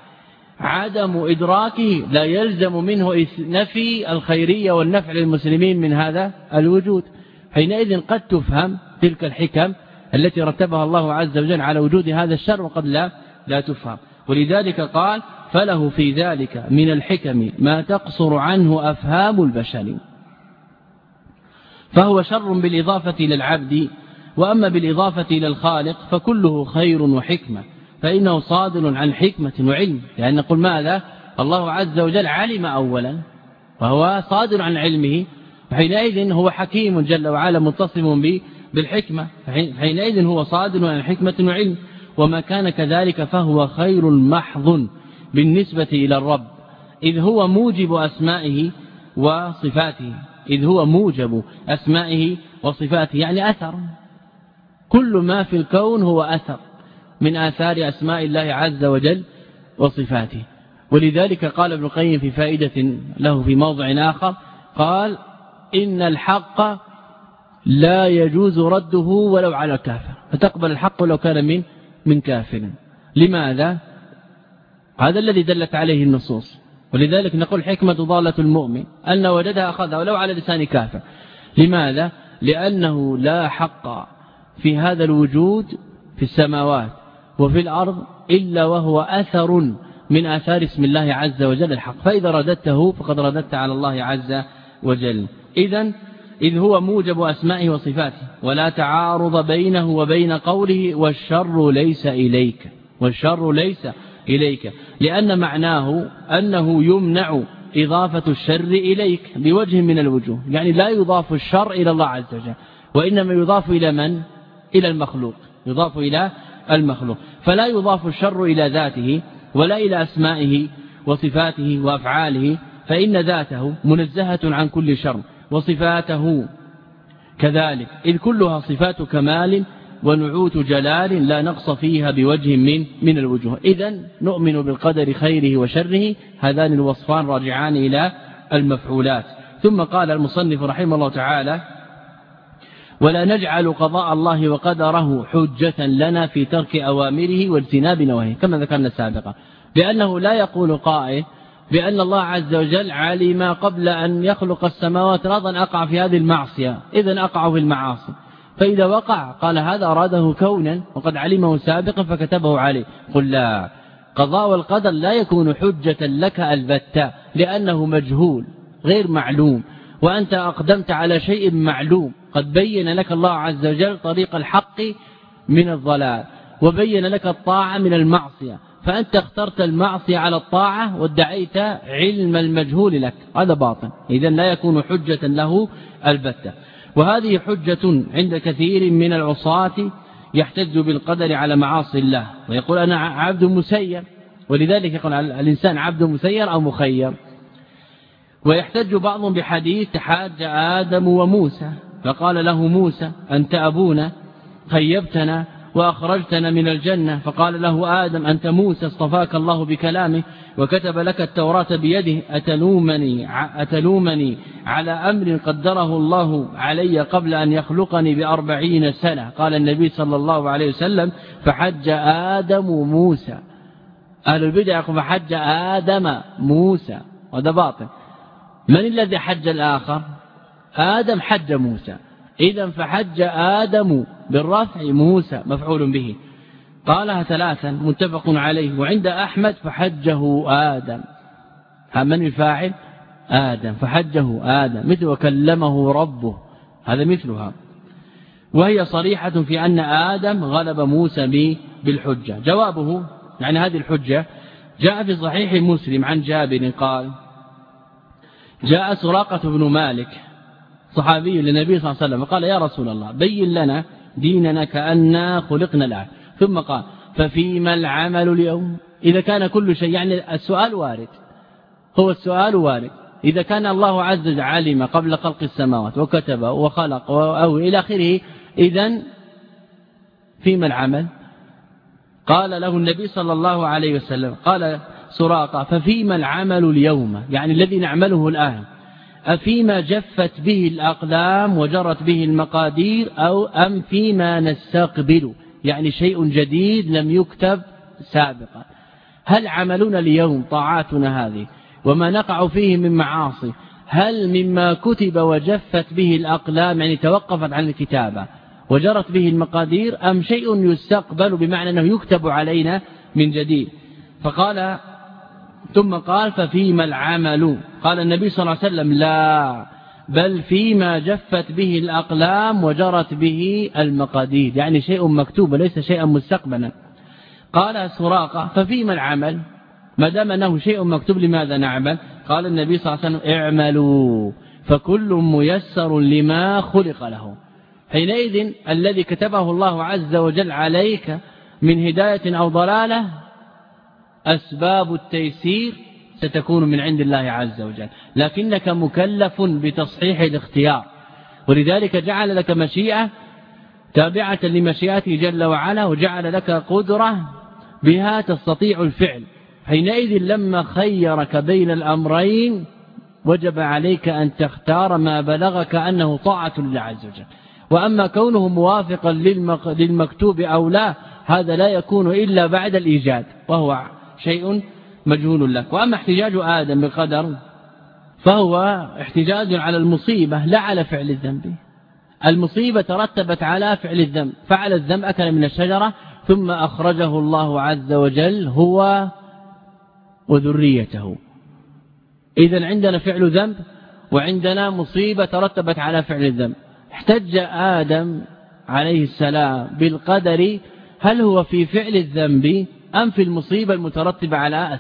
عدم إدراكه لا يلزم منه نفي الخيرية والنفع للمسلمين من هذا الوجود. حينئذ قد تفهم تلك الحكم التي رتبها الله عز وجل على وجود هذا الشر وقد لا لا تفهم. ولذلك قال فله في ذلك من الحكم ما تقصر عنه أفهام البشر. فهو شر بالإضافة إلى العبد وأما بالإضافة إلى الخالق فكله خير وحكمة فإنه صادر عن حكمة وعلم. لأن نقول ماذا؟ الله عز وجل علم أولا وهو صادر عن علمه حينئذ هو حكيم جل وعلا متصم بالحكمة حينئذ هو صادر عن حكمة وعلم. وما كان كذلك فهو خير محض بالنسبة إلى الرب. إذ هو موجب أسمائه وصفاته. إذ هو موجب أسمائه وصفاته يعني أثر. كل ما في الكون هو أثر من آثار أسماء الله عز وجل وصفاته. ولذلك قال ابن القيم في فائدة له في موضع آخر قال إن الحق لا يجوز رده ولو على كافر فتقبل الحق ولو كان من من كافر. لماذا؟ هذا الذي دلت عليه النصوص. ولذلك نقول حكمة ضالة المؤمن أن وجدها أخذها ولو على لسان كافر. لماذا؟ لأنه لا حق في هذا الوجود في السماوات وفي الأرض إلا وهو أثر من آثار اسم الله عز وجل الحق. فإذا رددته فقد رددت على الله عز وجل. إذا إذ هو موجب أسمائه وصفاته ولا تعارض بينه وبين قوله والشر ليس إليك والشر ليس إليك لأن معناه أنه يمنع إضافة الشر إليك بوجه من الوجوه يعني لا يضاف الشر إلى الله عز وجل وإنما يضاف إلى من؟ إلى المخلوق يضاف إلى المخلوق فلا يضاف الشر إلى ذاته ولا إلى أسمائه وصفاته وأفعاله فإن ذاته منزهة عن كل شر وصفاته. كذلك إذ كلها صفات كمال ونعوت جلال لا نقص فيها بوجه من من الوجوه. إذا نؤمن بالقدر خيره وشره هذان الوصفان راجعان إلى المفعولات. ثم قال المصنف رحمه الله تعالى ولا نجعل قضاء الله وقدره حجة لنا في ترك أوامره واجتناب نواهيه. كما ذكرنا سابقا. لأنه لا يقول قائل بأن الله عز وجل علم قبل أن يخلق السماوات رضا أقع في هذه المعصية. إذا أقع في المعاصي. فإذا وقع قال هذا أراده كونا وقد علمه سابقا فكتبه عليه. قل لا. قضاء والقدر لا يكون حجة لك البتة لأنه مجهول غير معلوم. وأنت أقدمت على شيء معلوم. قد بين لك الله عز وجل طريق الحق من الضلال وبين لك الطاعة من المعصية. فأنت اخترت المعصية على الطاعة وادعيت علم المجهول لك. هذا باطل. إذا لا يكون حجة له البتة. وهذه حجة عند كثير من العصاة يحتج بالقدر على معاصي الله. ويقول أنا عبد مسير. ولذلك يقول الإنسان عبد مسير أو مخير. ويحتج بعضهم بحديث تحاج آدم وموسى. فقال له موسى أنت أبونا خيبتنا وأخرجتنا من الجنة. فقال له آدم أنت موسى اصطفاك الله بكلامه وكتب لك التوراة بيده أتلومني, أتلومني على أمر قدره الله علي قبل أن يخلقني بأربعين سنة. قال النبي صلى الله عليه وسلم فحج آدم موسى. أهل البدع فحج آدم موسى. وهذا باطل. من الذي حج الآخر؟ آدم حج موسى. إذا فحج آدم بالرفع موسى مفعول به. قالها ثلاثا متفق عليه وعند أحمد فحجه آدم. من الفاعل؟ آدم. فحجه آدم مثل وكلمه ربه. هذا مثلها. وهي صريحة في أن آدم غلب موسى بالحجة. جوابه يعني هذه الحجة جاء في صحيح مسلم عن جابر قال جاء سراقة بن مالك صحابي للنبي صلى الله عليه وسلم قال يا رسول الله بين لنا ديننا كأننا خلقنا الآن. ثم قال ففيما العمل اليوم؟ إذا كان كل شيء يعني السؤال وارد. هو السؤال وارد. إذا كان الله عز وجل علم قبل خلق السماوات وكتب وخلق أو إلى آخره إذا فيما العمل؟ قال له النبي صلى الله عليه وسلم قال سراقة ففيما العمل اليوم؟ يعني الذي نعمله الآن. أفيما جفت به الأقلام وجرت به المقادير أو أم فيما نستقبل؟ يعني شيء جديد لم يكتب سابقا. هل عملنا اليوم طاعاتنا هذه وما نقع فيه من معاصي؟ هل مما كتب وجفت به الأقلام يعني توقفت عن الكتابة وجرت به المقادير أم شيء يستقبل بمعنى أنه يكتب علينا من جديد؟ فقال ثم قال ففيما العمل؟ قال النبي صلى الله عليه وسلم لا بل فيما جفت به الأقلام وجرت به المقادير. يعني شيء مكتوب ليس شيئا مستقبلا. قال سراقة ففيما العمل؟ ما دام أنه شيء مكتوب لماذا نعمل؟ قال النبي صلى الله عليه وسلم اعملوا فكل ميسر لما خلق له. حينئذ الذي كتبه الله عز وجل عليك من هداية أو ضلالة أسباب التيسير ستكون من عند الله عز وجل. لكنك مكلف بتصحيح الاختيار. ولذلك جعل لك مشيئة تابعة لمشيئته جل وعلا وجعل لك قدرة بها تستطيع الفعل. حينئذ لما خيرك بين الأمرين وجب عليك أن تختار ما بلغك أنه طاعة لله عز وجل. وأما كونه موافقا للمكتوب أو لا هذا لا يكون إلا بعد الإيجاد وهو شيء مجهول لك. وأما احتجاج آدم بالقدر فهو احتجاج على المصيبة لا على فعل الذنب. المصيبة ترتبت على فعل الذنب فعل الذنب أكل من الشجرة ثم أخرجه الله عز وجل هو وذريته. إذا عندنا فعل ذنب وعندنا مصيبة ترتبت على فعل الذنب. احتج آدم عليه السلام بالقدر هل هو في فعل الذنب؟ أم في المصيبة المترتبة على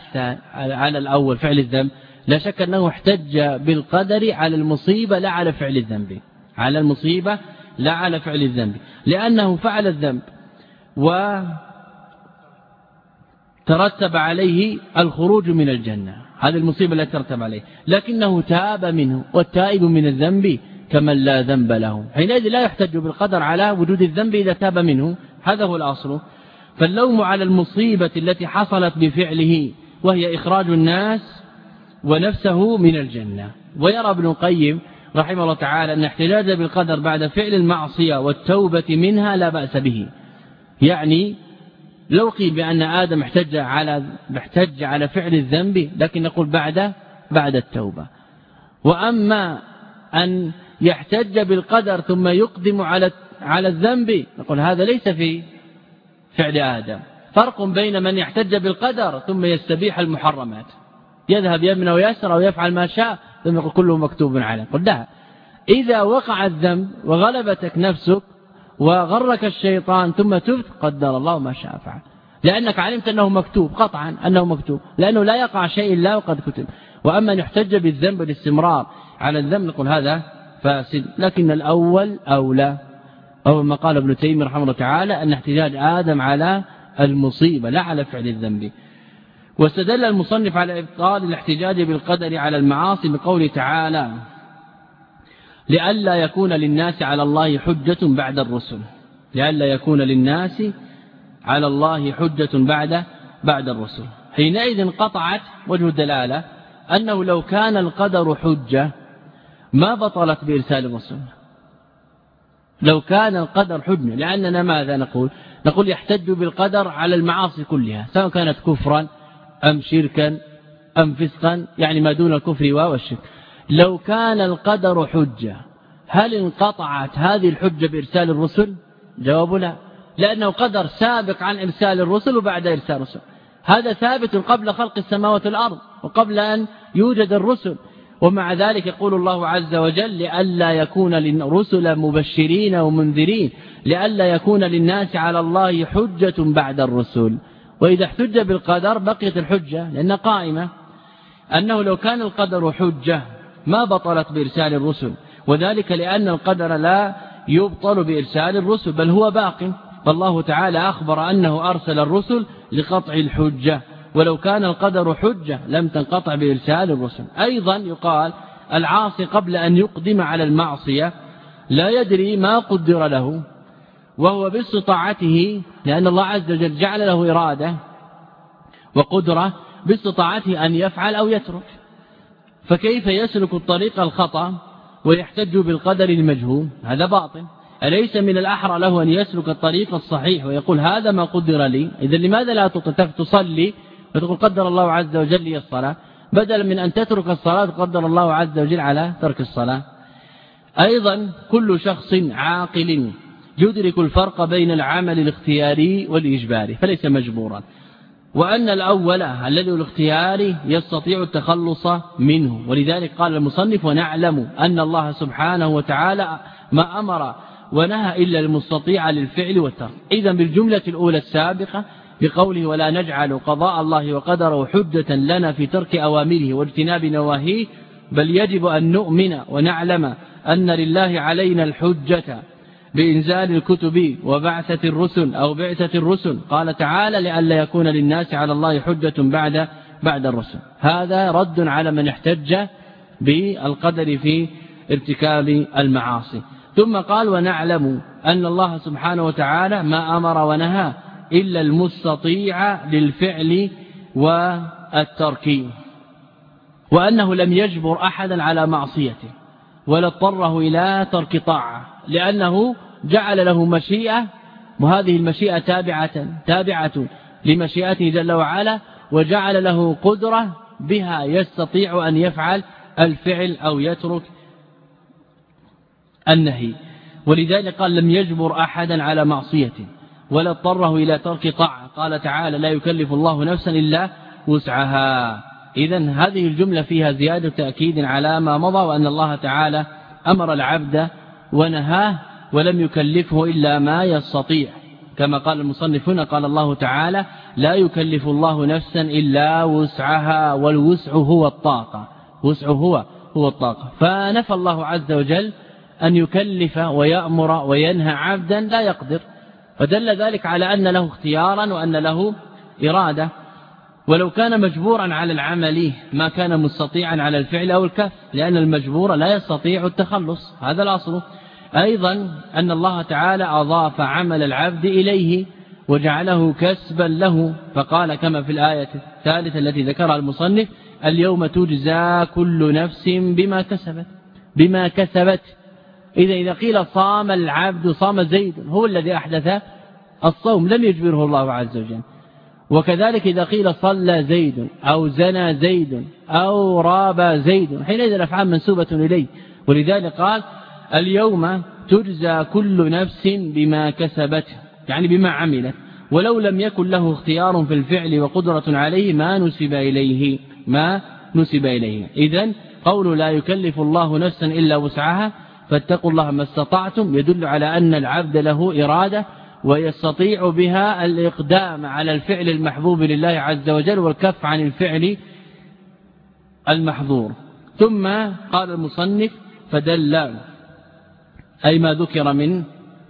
على الأول فعل الذنب؟ لا شك أنه احتج بالقدر على المصيبة لا على فعل الذنب. على المصيبة لا على فعل الذنب. لأنه فعل الذنب وترتب عليه الخروج من الجنة. هذه المصيبة التي ترتب عليه. لكنه تاب منه والتائب من الذنب كمن لا ذنب له. حينئذ لا يحتج بالقدر على وجود الذنب إذا تاب منه. هذا هو الأصل. فاللوم على المصيبة التي حصلت بفعله وهي إخراج الناس ونفسه من الجنة. ويرى ابن القيم رحمه الله تعالى أن احتجاج بالقدر بعد فعل المعصية والتوبة منها لا بأس به. يعني لو قيل بأن آدم احتج على احتج على فعل الذنب لكن نقول بعد بعد التوبة. وأما أن يحتج بالقدر ثم يقدم على على الذنب نقول هذا ليس في فعل آدم. فرق بين من يحتج بالقدر ثم يستبيح المحرمات. يذهب يمنى ويسر أو يفعل ما شاء ثم يقول كله مكتوب عليه قل لا إذا وقع الذنب وغلبتك نفسك وغرك الشيطان ثم تبت قدر الله ما شاء فعل. لأنك علمت أنه مكتوب قطعا أنه مكتوب لأنه لا يقع شيء إلا وقد كتب. وأما أن يحتج بالذنب الاستمرار على الذنب نقول هذا فاسد. لكن الأول أولى. أو ما قال ابن تيمية رحمه الله تعالى أن احتجاج آدم على المصيبة لا على فعل الذنب. واستدل المصنف على إبطال الاحتجاج بالقدر على المعاصي بقوله تعالى لئلا يكون للناس على الله حجة بعد الرسل. لئلا يكون للناس على الله حجة بعد بعد الرسل. حينئذ قطعت وجه الدلالة أنه لو كان القدر حجة ما بطلت بإرسال الرسل. لو كان القدر حجة لأننا ماذا نقول؟ نقول يحتج بالقدر على المعاصي كلها سواء كانت كفرا أم شركا أم فسقا يعني ما دون الكفر والشرك لو كان القدر حجة هل انقطعت هذه الحجة بإرسال الرسل؟ جواب لا لأنه قدر سابق عن إرسال الرسل وبعد إرسال الرسل. هذا ثابت قبل خلق السماوات والأرض وقبل أن يوجد الرسل. ومع ذلك يقول الله عز وجل لئلا يكون للرسل مبشرين ومنذرين لئلا يكون للناس على الله حجة بعد الرسل. وإذا احتج بالقدر بقيت الحجة لأن قائمة أنه لو كان القدر حجة ما بطلت بإرسال الرسل. وذلك لأن القدر لا يبطل بإرسال الرسل بل هو باق. فالله تعالى أخبر أنه أرسل الرسل لقطع الحجة. ولو كان القدر حجة لم تنقطع بإرسال الرسل. أيضا يقال العاصي قبل أن يقدم على المعصية لا يدري ما قدر له وهو باستطاعته لأن الله عز وجل جعل له إرادة وقدرة باستطاعته أن يفعل أو يترك. فكيف يسلك الطريق الخطأ ويحتج بالقدر المجهول؟ هذا باطل. أليس من الأحرى له أن يسلك الطريق الصحيح ويقول هذا ما قدر لي؟ إذا لماذا لا تصلي وتقول قدر الله عز وجل لي الصلاة. بدلا من أن تترك الصلاة قدر الله عز وجل على ترك الصلاة. أيضا كل شخص عاقل يدرك الفرق بين العمل الاختياري والإجباري فليس مجبورا. وأن الأول الذي هو الاختياري يستطيع التخلص منه. ولذلك قال المصنف ونعلم أن الله سبحانه وتعالى ما أمر ونهى إلا المستطيع للفعل والترك. إذا بالجملة الأولى السابقة بقوله ولا نجعل قضاء الله وقدره حجة لنا في ترك أوامره واجتناب نواهيه بل يجب أن نؤمن ونعلم أن لله علينا الحجة بإنزال الكتب وبعثة الرسل أو بعثة الرسل. قال تعالى لئلا يكون للناس على الله حجة بعد بعد الرسل. هذا رد على من احتج بالقدر في ارتكاب المعاصي. ثم قال ونعلم أن الله سبحانه وتعالى ما أمر ونهى إلا المستطيع للفعل والترك وأنه لم يجبر أحدا على معصيته ولا اضطره إلى ترك طاعة لأنه جعل له مشيئة وهذه المشيئة تابعة تابعة لمشيئته جل وعلا وجعل له قدرة بها يستطيع أن يفعل الفعل أو يترك النهي. ولذلك قال لم يجبر أحدا على معصيته. ولا اضطره إلى ترك طاعة. قال تعالى لا يكلف الله نفسا إلا وسعها. إذا هذه الجملة فيها زيادة تأكيد على ما مضى وأن الله تعالى أمر العبد ونهاه ولم يكلفه إلا ما يستطيع. كما قال المصنف هنا قال الله تعالى لا يكلف الله نفسا إلا وسعها والوسع هو الطاقة. وسع هو هو الطاقة. فنفى الله عز وجل أن يكلف ويأمر وينهى عبدا لا يقدر. فدل ذلك على أن له اختيارا وأن له إرادة. ولو كان مجبورا على العمل ما كان مستطيعا على الفعل أو الكف لأن المجبور لا يستطيع التخلص. هذا الأصل. أيضا أن الله تعالى أضاف عمل العبد إليه وجعله كسبا له. فقال كما في الآية الثالثة التي ذكرها المصنف اليوم تجزى كل نفس بما كسبت بما كسبت. إذا إذا قيل صام العبد صام زيد هو الذي أحدث الصوم لم يجبره الله عز وجل. وكذلك إذا قيل صلى زيد أو زنى زيد أو راب زيد حينئذ الأفعال منسوبة إليه. ولذلك قال اليوم تجزى كل نفس بما كسبت يعني بما عملت. ولو لم يكن له اختيار في الفعل وقدرة عليه ما نسب إليه ما نسب إليه. إذا قول لا يكلف الله نفسا إلا وسعها فاتقوا الله ما استطعتم. يدل على أن العبد له إرادة ويستطيع بها الإقدام على الفعل المحبوب لله عز وجل والكف عن الفعل المحظور. ثم قال المصنف فدل أي ما ذكر من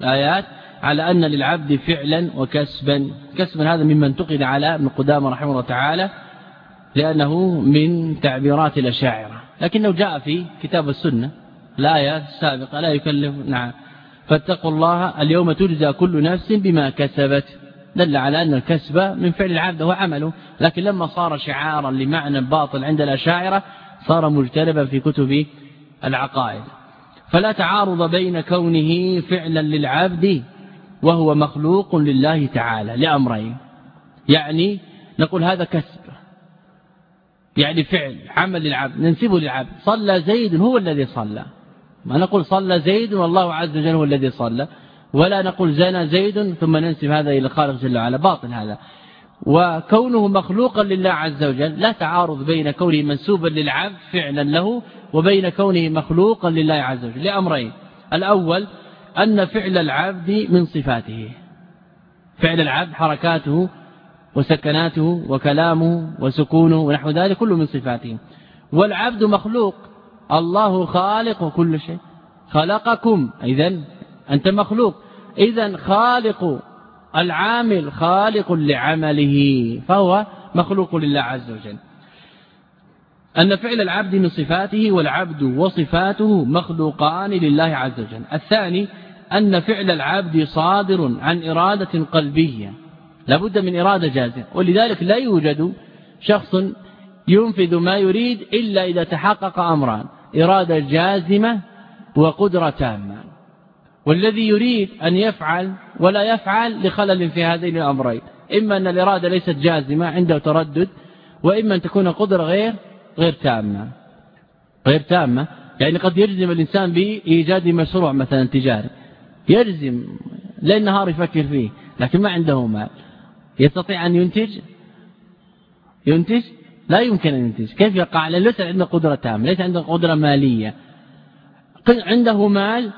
آيات على أن للعبد فعلا وكسبا. كسبا هذا مما انتقد على ابن قدامة رحمه الله تعالى لأنه من تعبيرات الأشاعرة. لكنه جاء في كتاب السنة. الآية السابقة لا يكلف نعم. فاتقوا الله اليوم تجزى كل نفس بما كسبت. دل على أن الكسب من فعل العبد هو عمله. لكن لما صار شعارا لمعنى باطل عند الأشاعرة صار مجتنبا في كتب العقائد. فلا تعارض بين كونه فعلا للعبد وهو مخلوق لله تعالى لأمرين. يعني نقول هذا كسب. يعني فعل عمل للعبد ننسبه للعبد. صلى زيد هو الذي صلى. ما نقول صلى زيد والله عز وجل هو الذي صلى ولا نقول زنى زيد ثم ننسب هذا إلى الخالق جل وعلا باطل هذا. وكونه مخلوقا لله عز وجل لا تعارض بين كونه منسوبا للعبد فعلا له وبين كونه مخلوقا لله عز وجل. لأمرين. الأول أن فعل العبد من صفاته. فعل العبد حركاته وسكناته وكلامه وسكونه ونحو ذلك كله من صفاته. والعبد مخلوق. الله خالق كل شيء. خلقكم. إذا أنت مخلوق. إذا خالق العامل خالق لعمله فهو مخلوق لله عز وجل. أن فعل العبد من صفاته والعبد وصفاته مخلوقان لله عز وجل. الثاني أن فعل العبد صادر عن إرادة قلبية. لابد من إرادة جازمة. ولذلك لا يوجد شخص ينفذ ما يريد إلا إذا تحقق أمران إرادة جازمة وقدرة تامة. والذي يريد أن يفعل ولا يفعل لخلل في هذين الأمرين. إما أن الإرادة ليست جازمة عنده تردد وإما أن تكون قدرة غير غير تامة. غير تامة يعني قد يجزم الإنسان بإيجاد مشروع مثلا تجاري. يجزم ليل نهار يفكر فيه لكن ما عنده مال. يستطيع أن ينتج؟ ينتج؟ لا يمكن أن ينتج. كيف يقع؟ ليس عنده قدرة تامة ليس عنده قدرة مالية. عنده مال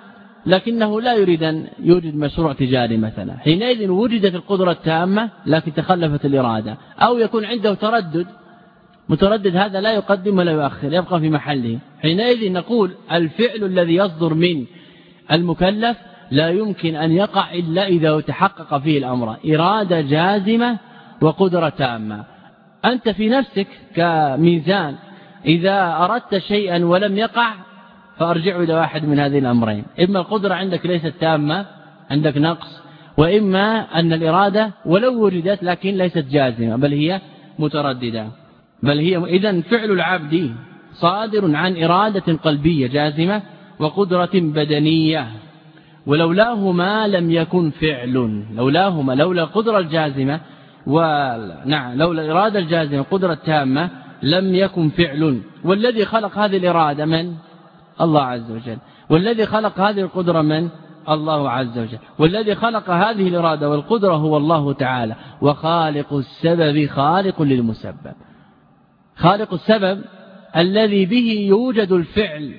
لكنه لا يريد أن يوجد مشروع تجاري مثلا. حينئذ وجدت القدرة التامة لكن تخلفت الإرادة. أو يكون عنده تردد. متردد هذا لا يقدم ولا يؤخر يبقى في محله. حينئذ نقول الفعل الذي يصدر من المكلف لا يمكن أن يقع إلا إذا تحقق فيه الأمر. إرادة جازمة وقدرة تامة. أنت في نفسك كميزان. إذا أردت شيئا ولم يقع فأرجع إلى واحد من هذين الأمرين. إما القدرة عندك ليست تامة عندك نقص وإما أن الإرادة ولو وجدت لكن ليست جازمة بل هي مترددة. بل هي إذا فعل العبد صادر عن إرادة قلبية جازمة وقدرة بدنية. ولولاهما لم يكن فعل. لولاهما لولا القدرة الجازمة ونعم. لولا الإرادة الجازمة قدرة تامة لم يكن فعل. والذي خلق هذه الإرادة من؟ الله عز وجل. والذي خلق هذه القدرة من؟ الله عز وجل. والذي خلق هذه الإرادة والقدرة هو الله تعالى. وخالق السبب خالق للمسبب. خالق السبب الذي به يوجد الفعل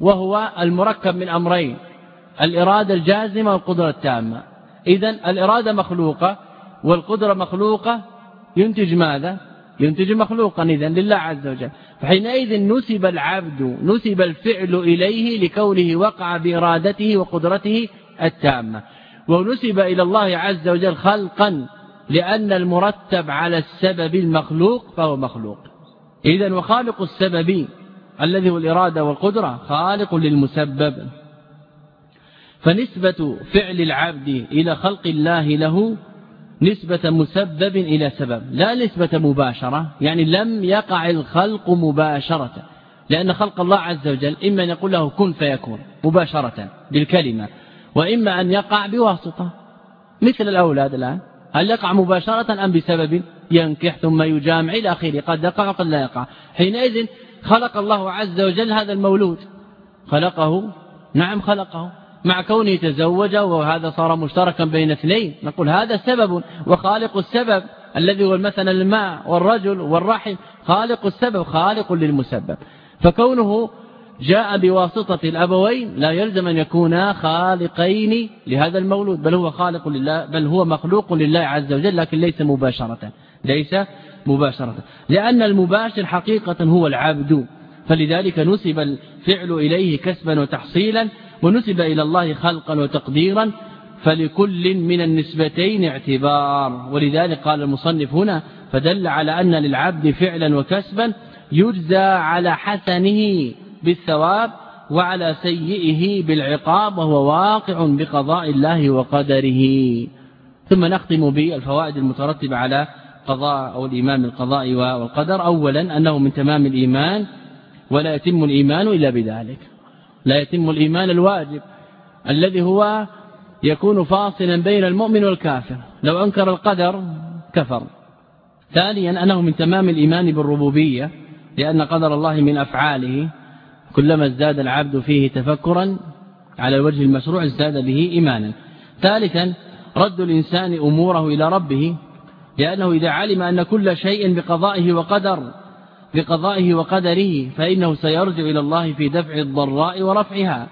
وهو المركب من أمرين الإرادة الجازمة والقدرة التامة. إذا الإرادة مخلوقة والقدرة مخلوقة ينتج ماذا؟ ينتج مخلوقا إذا لله عز وجل. فحينئذ نسب العبد نسب الفعل إليه لكونه وقع بإرادته وقدرته التامة. ونسب إلى الله عز وجل خلقا لأن المرتب على السبب المخلوق فهو مخلوق. إذا وخالق السبب الذي هو الإرادة والقدرة خالق للمسبب. فنسبة فعل العبد إلى خلق الله له نسبة مسبب إلى سبب لا نسبة مباشرة يعني لم يقع الخلق مباشرة لأن خلق الله عز وجل إما أن يقول له كن فيكون مباشرة بالكلمة وإما أن يقع بواسطة مثل الأولاد الآن هل يقع مباشرة أم بسبب ينكح ثم يجامع إلى آخره قد يقع وقد لا يقع حينئذ خلق الله عز وجل هذا المولود خلقه نعم خلقه مع كونه تزوج وهذا صار مشتركا بين اثنين. نقول هذا سبب وخالق السبب الذي هو مثلا الماء والرجل والرحم خالق السبب خالق للمسبب. فكونه جاء بواسطة الأبوين لا يلزم أن يكونا خالقين لهذا المولود بل هو خالق لله بل هو مخلوق لله عز وجل لكن ليس مباشرة. ليس مباشرة. لأن المباشر حقيقة هو العبد. فلذلك نسب الفعل إليه كسبا وتحصيلا ونسب إلى الله خلقا وتقديرا فلكل من النسبتين اعتبار. ولذلك قال المصنف هنا فدل على أن للعبد فعلا وكسبا يجزى على حسنه بالثواب وعلى سيئه بالعقاب وهو واقع بقضاء الله وقدره. ثم نختم بالفوائد المترتبة على قضاء أو الإيمان بالقضاء والقدر. أولا أنه من تمام الإيمان ولا يتم الإيمان إلا بذلك. لا يتم الإيمان الواجب الذي هو يكون فاصلا بين المؤمن والكافر. لو أنكر القدر كفر. ثانيا أنه من تمام الإيمان بالربوبية لأن قدر الله من أفعاله. كلما ازداد العبد فيه تفكرا على الوجه المشروع ازداد به إيمانا. ثالثا رد الإنسان أموره إلى ربه لأنه إذا علم أن كل شيء بقضائه وقدر بقضائه وقدره فإنه سيرجع إلى الله في دفع الضراء ورفعها.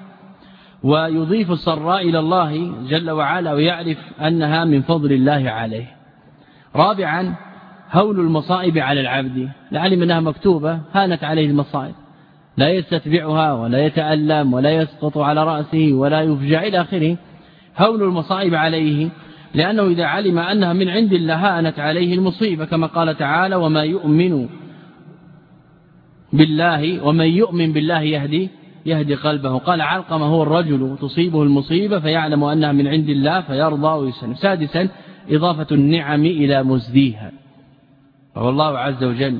ويضيف السراء إلى الله جل وعلا ويعرف أنها من فضل الله عليه. رابعا هول المصائب على العبد. لعلم أنها مكتوبة هانت عليه المصائب. لا يستتبعها ولا يتألم ولا يسقط على رأسه ولا يفجع إلى آخره. هول المصائب عليه لأنه إذا علم أنها من عند الله هانت عليه المصيبة كما قال تعالى وما يؤمن بالله ومن يؤمن بالله يهدي يهدي قلبه. قال علقمة هو الرجل تصيبه المصيبة فيعلم أنها من عند الله فيرضى ويسلم. سادسا إضافة النعم إلى مزديها. وهو الله عز وجل.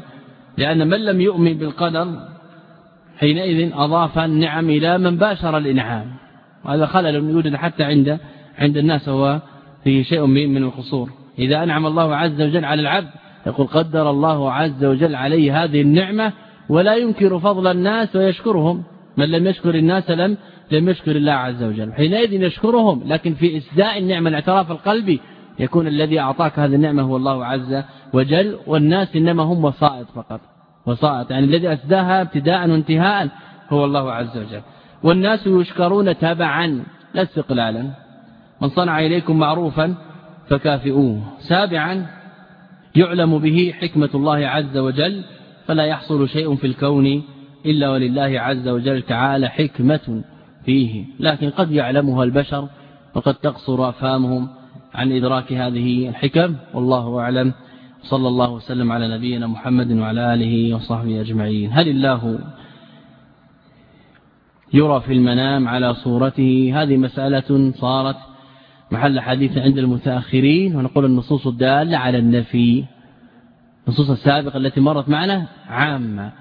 لأن من لم يؤمن بالقدر حينئذ أضاف النعم إلى من باشر الإنعام. وهذا خلل يوجد حتى عند عند الناس هو فيه شيء من القصور. إذا أنعم الله عز وجل على العبد يقول قدر الله عز وجل عليه هذه النعمة ولا ينكر فضل الناس ويشكرهم. من لم يشكر الناس لم لم يشكر الله عز وجل. حينئذ يشكرهم لكن في إسداء النعمة الاعتراف القلبي يكون الذي أعطاك هذه النعمة هو الله عز وجل والناس إنما هم وسائط فقط. وسائط يعني الذي أسداها ابتداء وانتهاء هو الله عز وجل. والناس يشكرون تبعا لا استقلالا. من صنع إليكم معروفا فكافئوه. سابعا يعلم به حكمة الله عز وجل فلا يحصل شيء في الكون إلا ولله عز وجل تعالى حكمة فيه. لكن قد يعلمها البشر وقد تقصر أفهامهم عن إدراك هذه الحكم. والله أعلم. صلى الله وسلم على نبينا محمد وعلى آله وصحبه أجمعين. هل الله يرى في المنام على صورته؟ هذه مسألة صارت محل حديث عند المتأخرين. ونقول النصوص الدالة على النفي. النصوص السابقة التي مرت معنا عامة.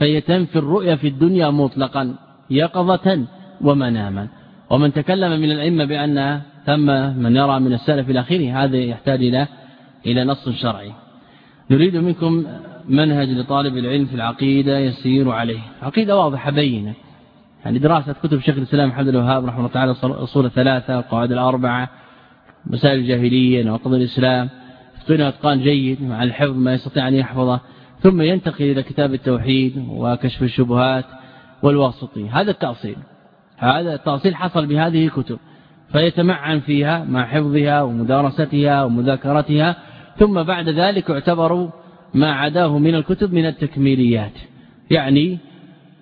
فهي تنفي الرؤيا في الدنيا مطلقا يقظة ومناما. ومن تكلم من الأئمة بأن ثم من يرى من السلف إلى آخره هذا يحتاج إلى إلى نص شرعي. نريد منكم منهج لطالب العلم في العقيدة يسير عليه. عقيدة واضحة بينة. يعني دراسة كتب شيخ الإسلام محمد الوهاب رحمه الله تعالى أصول الثلاثة القواعد الأربعة مسائل الجاهلية نواقض الإسلام. يتقن أتقان جيد مع الحفظ ما يستطيع أن يحفظه ثم ينتقل إلى كتاب التوحيد وكشف الشبهات والواسطي. هذا التأصيل هذا التأصيل حصل بهذه الكتب فيتمعن فيها مع حفظها ومدارستها ومذاكرتها ثم بعد ذلك يعتبر ما عداه من الكتب من التكميليات يعني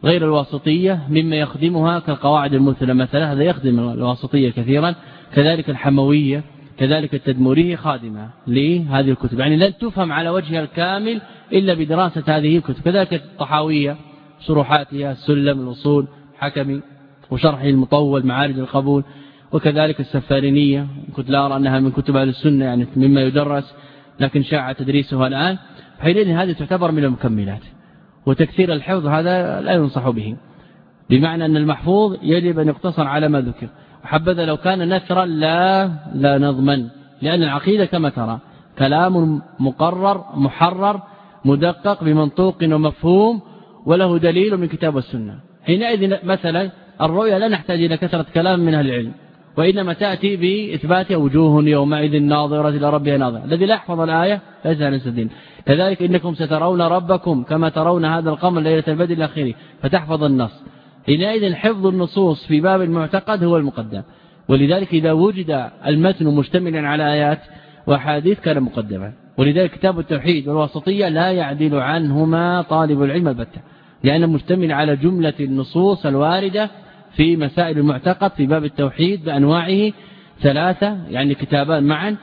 غير الواسطية مما يخدمها كالقواعد المثلى. مثلا هذا يخدم الواسطية كثيرا كذلك الحموية كذلك التدمريه خادمة لهذه الكتب. يعني لن تفهم على وجهها الكامل إلا بدراسة هذه الكتب. كذلك الطحاوية شروحاتها السلم الأصول حكمي وشرحه المطول معارج القبول وكذلك السفارينية. كنت لا أرى أنها من كتب أهل السنة يعني مما يدرس لكن شاع تدريسها الآن. حينئذ هذه تعتبر من المكملات وتكثير الحفظ هذا لا ينصح به. بمعنى أن المحفوظ يجب أن يقتصر على ما ذكر. حبذا لو كان نثرا لا لا نضمن لأن العقيدة كما ترى كلام مقرر محرر مدقق بمنطوق ومفهوم وله دليل من كتاب السنة حينئذ مثلا الرؤيا لا نحتاج إلى كثرة كلام من أهل العلم وإنما تأتي بإثبات وجوه يومئذ ناظرة إلى ربها ناظرة. الذي لا يحفظ الآية ليس عن الدين. كذلك إنكم سترون ربكم كما ترون هذا القمر ليلة البدر الأخير فتحفظ النص. حينئذ حفظ النصوص في باب المعتقد هو المقدم. ولذلك إذا وجد المتن مشتملا على آيات وحديث كان مقدما. ولذلك كتاب التوحيد والوسطية لا يعدل عنهما طالب العلم البتة. لأنه مشتمل على جملة النصوص الواردة في مسائل المعتقد في باب التوحيد بأنواعه ثلاثة يعني كتابان معا.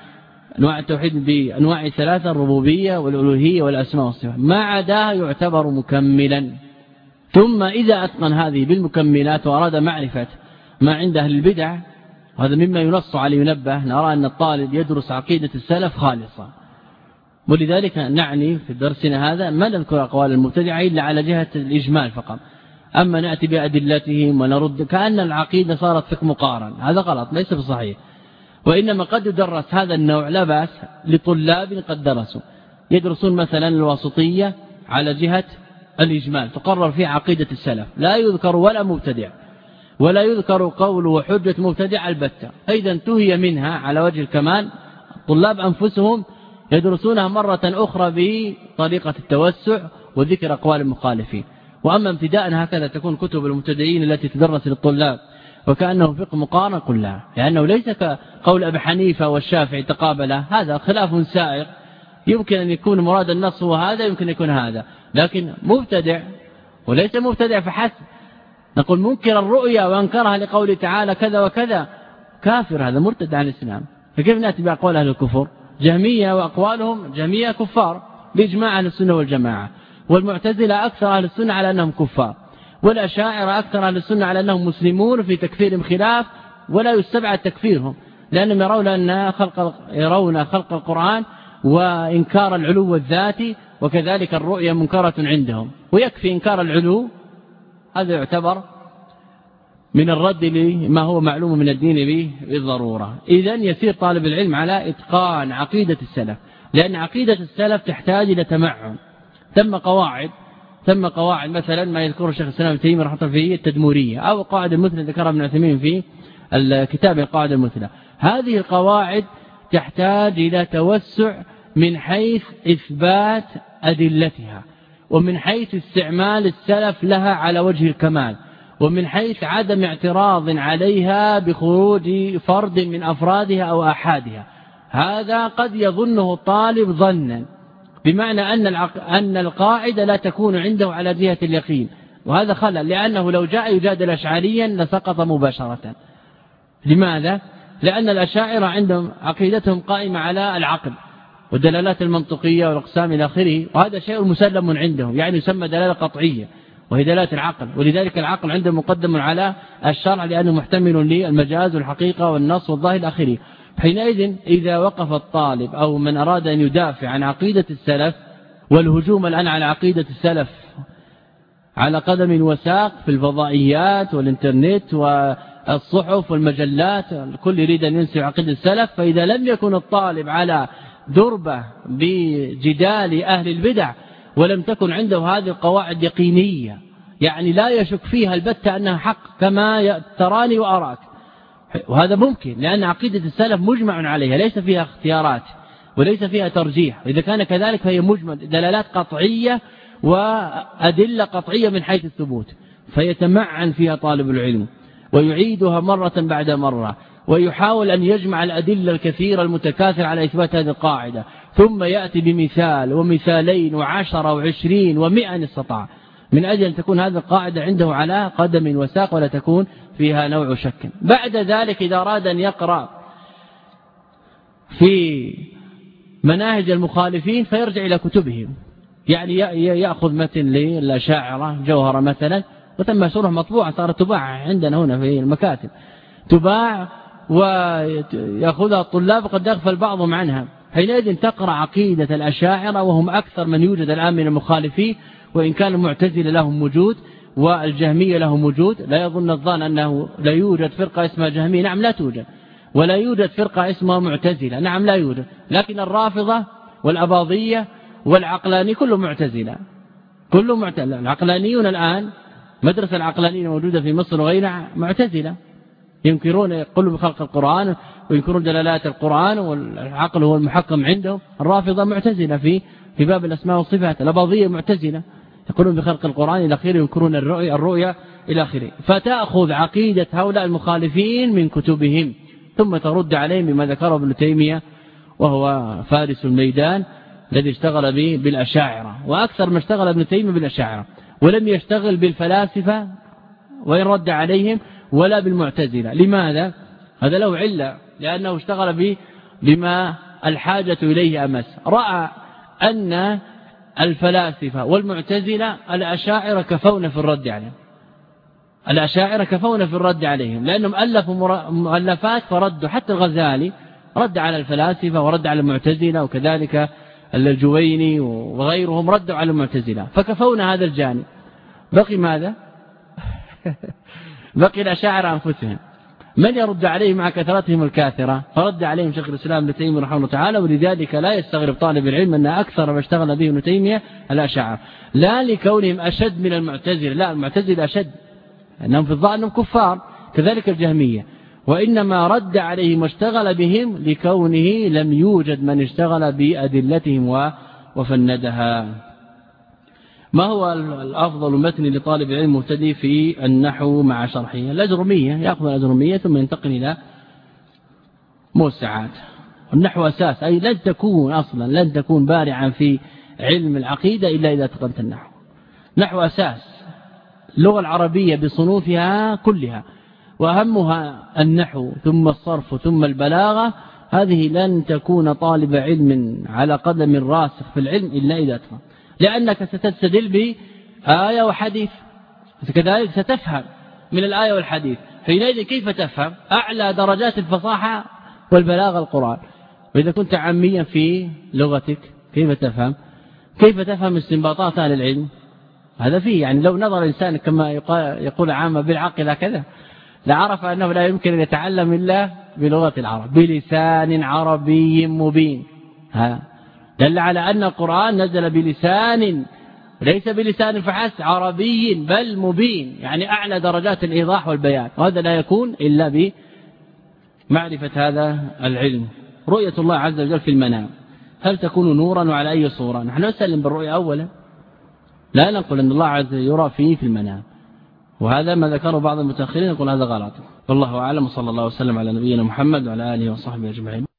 أنواع التوحيد بأنواع ثلاثة الربوبية والألوهية والأسماء والصفات. ما عداها يعتبر مكملا. ثم إذا أتقن هذه بالمكملات وأراد معرفة ما عند أهل البدع وهذا مما ينص عليه ينبه نرى أن الطالب يدرس عقيدة السلف خالصة. ولذلك نعني في درسنا هذا ما نذكر أقوال المبتدعة إلا على جهة الإجمال فقط. أما نأتي بأدلتهم ونرد كأن العقيدة صارت فقه مقارن. هذا غلط ليس بصحيح. وإنما قد يدرس هذا النوع لا بأس لطلاب قد درسوا. يدرسون مثلا الواسطية على جهة الإجمال تقرر فيه عقيدة السلف. لا يذكر ولا مبتدع ولا يذكر قول وحجة مبتدع البتة. فإذا انتهي منها على وجه الكمال الطلاب أنفسهم يدرسونها مرة أخرى بطريقة التوسع وذكر أقوال المخالفين. وأما ابتداء هكذا تكون كتب المبتدئين التي تدرس للطلاب. وكأنه فقه مقارنة كلها لأنه ليس كقول أبي حنيفة والشافعي تقابلا هذا خلاف سائغ يمكن أن يكون مراد النص هو هذا يمكن يكون هذا. لكن مبتدع وليس مبتدع فحسب. نقول منكر الرؤيا وانكرها لقول تعالى كذا وكذا. كافر هذا مرتد عن الإسلام. فكيف نأتي بأقوال أهل الكفر؟ جهمية وأقوالهم جهمية كفار بإجماع أهل السنة والجماعة. والمعتزلة أكثر أهل السنة على أنهم كفار. والأشاعرة أكثر أهل السنة على أنهم مسلمون في تكفيرهم خلاف ولا يستبعد تكفيرهم. لأنهم يرون أن خلق يرون خلق القرآن وإنكار العلو الذاتي وكذلك الرؤية منكرة عندهم. ويكفي إنكار العلو هذا يعتبر من الرد لما هو معلوم من الدين به بالضرورة. إذا يسير طالب العلم على إتقان عقيدة السلف لأن عقيدة السلف تحتاج إلى تمعن. ثم قواعد ثم قواعد مثلا ما يذكره الشيخ السلام ابن تيمية رحمة الله فيه التدموريه أو قواعد المثلى ذكرها ابن عثيمين في الكتاب القواعد المثلى. هذه القواعد تحتاج إلى توسع من حيث إثبات أدلتها. ومن حيث استعمال السلف لها على وجه الكمال. ومن حيث عدم اعتراض عليها بخروج فرد من أفرادها أو أحادها. هذا قد يظنه الطالب ظنا. بمعنى أن أن القاعدة لا تكون عنده على جهة اليقين. وهذا خلل لأنه لو جاء يجادل أشعريا لسقط مباشرة. لماذا؟ لأن الأشاعرة عندهم عقيدتهم قائمة على العقل. والدلالات المنطقية والأقسام إلى آخره وهذا شيء مسلم عندهم يعني يسمى دلالة قطعية وهي دلالة العقل ولذلك العقل عندهم مقدم على الشرع لأنه محتمل للمجاز والحقيقة والنص والظاهر الآخري حينئذ إذا وقف الطالب أو من أراد أن يدافع عن عقيدة السلف والهجوم الآن على عقيدة السلف على قدم وساق في الفضائيات والإنترنت والصحف والمجلات الكل يريد أن ينسي عقيدة السلف فإذا لم يكن الطالب على دربة بجدال أهل البدع ولم تكن عنده هذه القواعد يقينية. يعني لا يشك فيها البتة أنها حق كما تراني وأراك. وهذا ممكن لأن عقيدة السلف مجمع عليها ليس فيها اختيارات وليس فيها ترجيح. إذا كان كذلك فهي مجمل دلالات قطعية وأدلة قطعية من حيث الثبوت. فيتمعن فيها طالب العلم ويعيدها مرة بعد مرة. ويحاول أن يجمع الأدلة الكثيرة المتكاثرة على إثبات هذه القاعدة. ثم يأتي بمثال ومثالين وعشرة وعشرين ومئة إن استطاع من أجل أن تكون هذه القاعدة عنده على قدم وساق ولا تكون فيها نوع شك. بعد ذلك إذا أراد أن يقرأ في مناهج المخالفين فيرجع إلى كتبهم. يعني يأخذ متن للأشاعرة جوهرة مثلا وتم شرح مطبوعة صارت تباع عندنا هنا في المكاتب. تباع ويأخذها الطلاب قد يغفل بعضهم عنها. حينئذ تقرأ عقيدة الأشاعرة وهم أكثر من يوجد الآن من المخالفين وإن كان المعتزلة لهم وجود والجهمية لهم وجود لا يظن الظان أنه لا يوجد فرقة اسمها جهمية. نعم لا توجد. ولا يوجد فرقة اسمها معتزلة. نعم لا يوجد. لكن الرافضة والأباضية والعقلاني كله معتزلة. كله معتزلة. العقلانيون الآن مدرسة العقلانيين موجودة في مصر وغيرها معتزلة. ينكرون يقولوا بخلق القرآن وينكرون دلالات القرآن والعقل هو المحكم عندهم. الرافضة معتزلة في في باب الأسماء والصفات الأباضية معتزلة. يقولون بخلق القرآن إلى آخره ينكرون الرؤية, الرؤية إلى آخره. فتأخذ عقيدة هؤلاء المخالفين من كتبهم. ثم ترد عليهم بما ذكره ابن تيمية وهو فارس الميدان الذي اشتغل به بالأشاعرة. وأكثر ما اشتغل ابن تيمية بالأشاعرة. ولم يشتغل بالفلاسفة وإن رد عليهم ولا بالمعتزلة. لماذا؟ هذا له علة لأنه اشتغل به بما الحاجة إليه أمس. رأى أن الفلاسفة والمعتزلة الأشاعرة كفون في الرد عليهم. الأشاعرة كفونا في الرد عليهم لأنهم ألفوا مؤلفات فردوا. حتى الغزالي رد على الفلاسفة ورد على المعتزلة وكذلك الجويني وغيرهم ردوا على المعتزلة. فكفونا هذا الجانب. بقي ماذا؟ بقي الأشاعرة أنفسهم. من يرد عليه مع كثرتهم الكاثرة؟ فرد عليهم شيخ الإسلام ابن تيمية رحمه الله تعالى ولذلك لا يستغرب طالب العلم أن أكثر ما اشتغل به ابن تيمية الأشاعرة. لا لكونهم أشد من المعتزلة لا المعتزلة أشد أنهم في الظاهر أنهم كفار كذلك الجهمية. وإنما رد عليهم واشتغل بهم لكونه لم يوجد من اشتغل بأدلتهم وفندها. ما هو الأفضل متن لطالب العلم مهتدي في النحو مع شرحه؟ الأجرمية يأخذ الأجرمية ثم ينتقل إلى موسعات النحو أساس أي لن تكون أصلا لن تكون بارعا في علم العقيدة إلا إذا تقنت النحو. نحو أساس اللغة العربية بصنوفها كلها وأهمها النحو ثم الصرف ثم البلاغة. هذه لن تكون طالب علم على قدم راسخ في العلم إلا إذا تفهم لأنك ستستدل بآية وحديث. كذلك ستفهم من الآية والحديث. حينئذ كيف تفهم؟ أعلى درجات الفصاحة والبلاغة القرآن. وإذا كنت عاميا في لغتك كيف تفهم؟ كيف تفهم استنباطات أهل العلم؟ هذا فيه يعني لو نظر الإنسان كما يقول عامة بالعقل هكذا لعرف أنه لا يمكن أن يتعلم إلا بلغة العرب بلسان عربي مبين. ها؟ دل على أن القرآن نزل بلسان ليس بلسان فحسب عربي بل مبين يعني أعلى درجات الإيضاح والبيان وهذا لا يكون إلا بمعرفة هذا العلم. رؤية الله عز وجل في المنام. هل تكون نورا وعلى أي صورة؟ نحن نسلم بالرؤية أولا. لا نقول أن الله عز وجل يرى فيه في المنام. وهذا ما ذكره بعض المتأخرين يقول هذا غلط. والله أعلم صلى الله وسلم على نبينا محمد وعلى آله وصحبه أجمعين.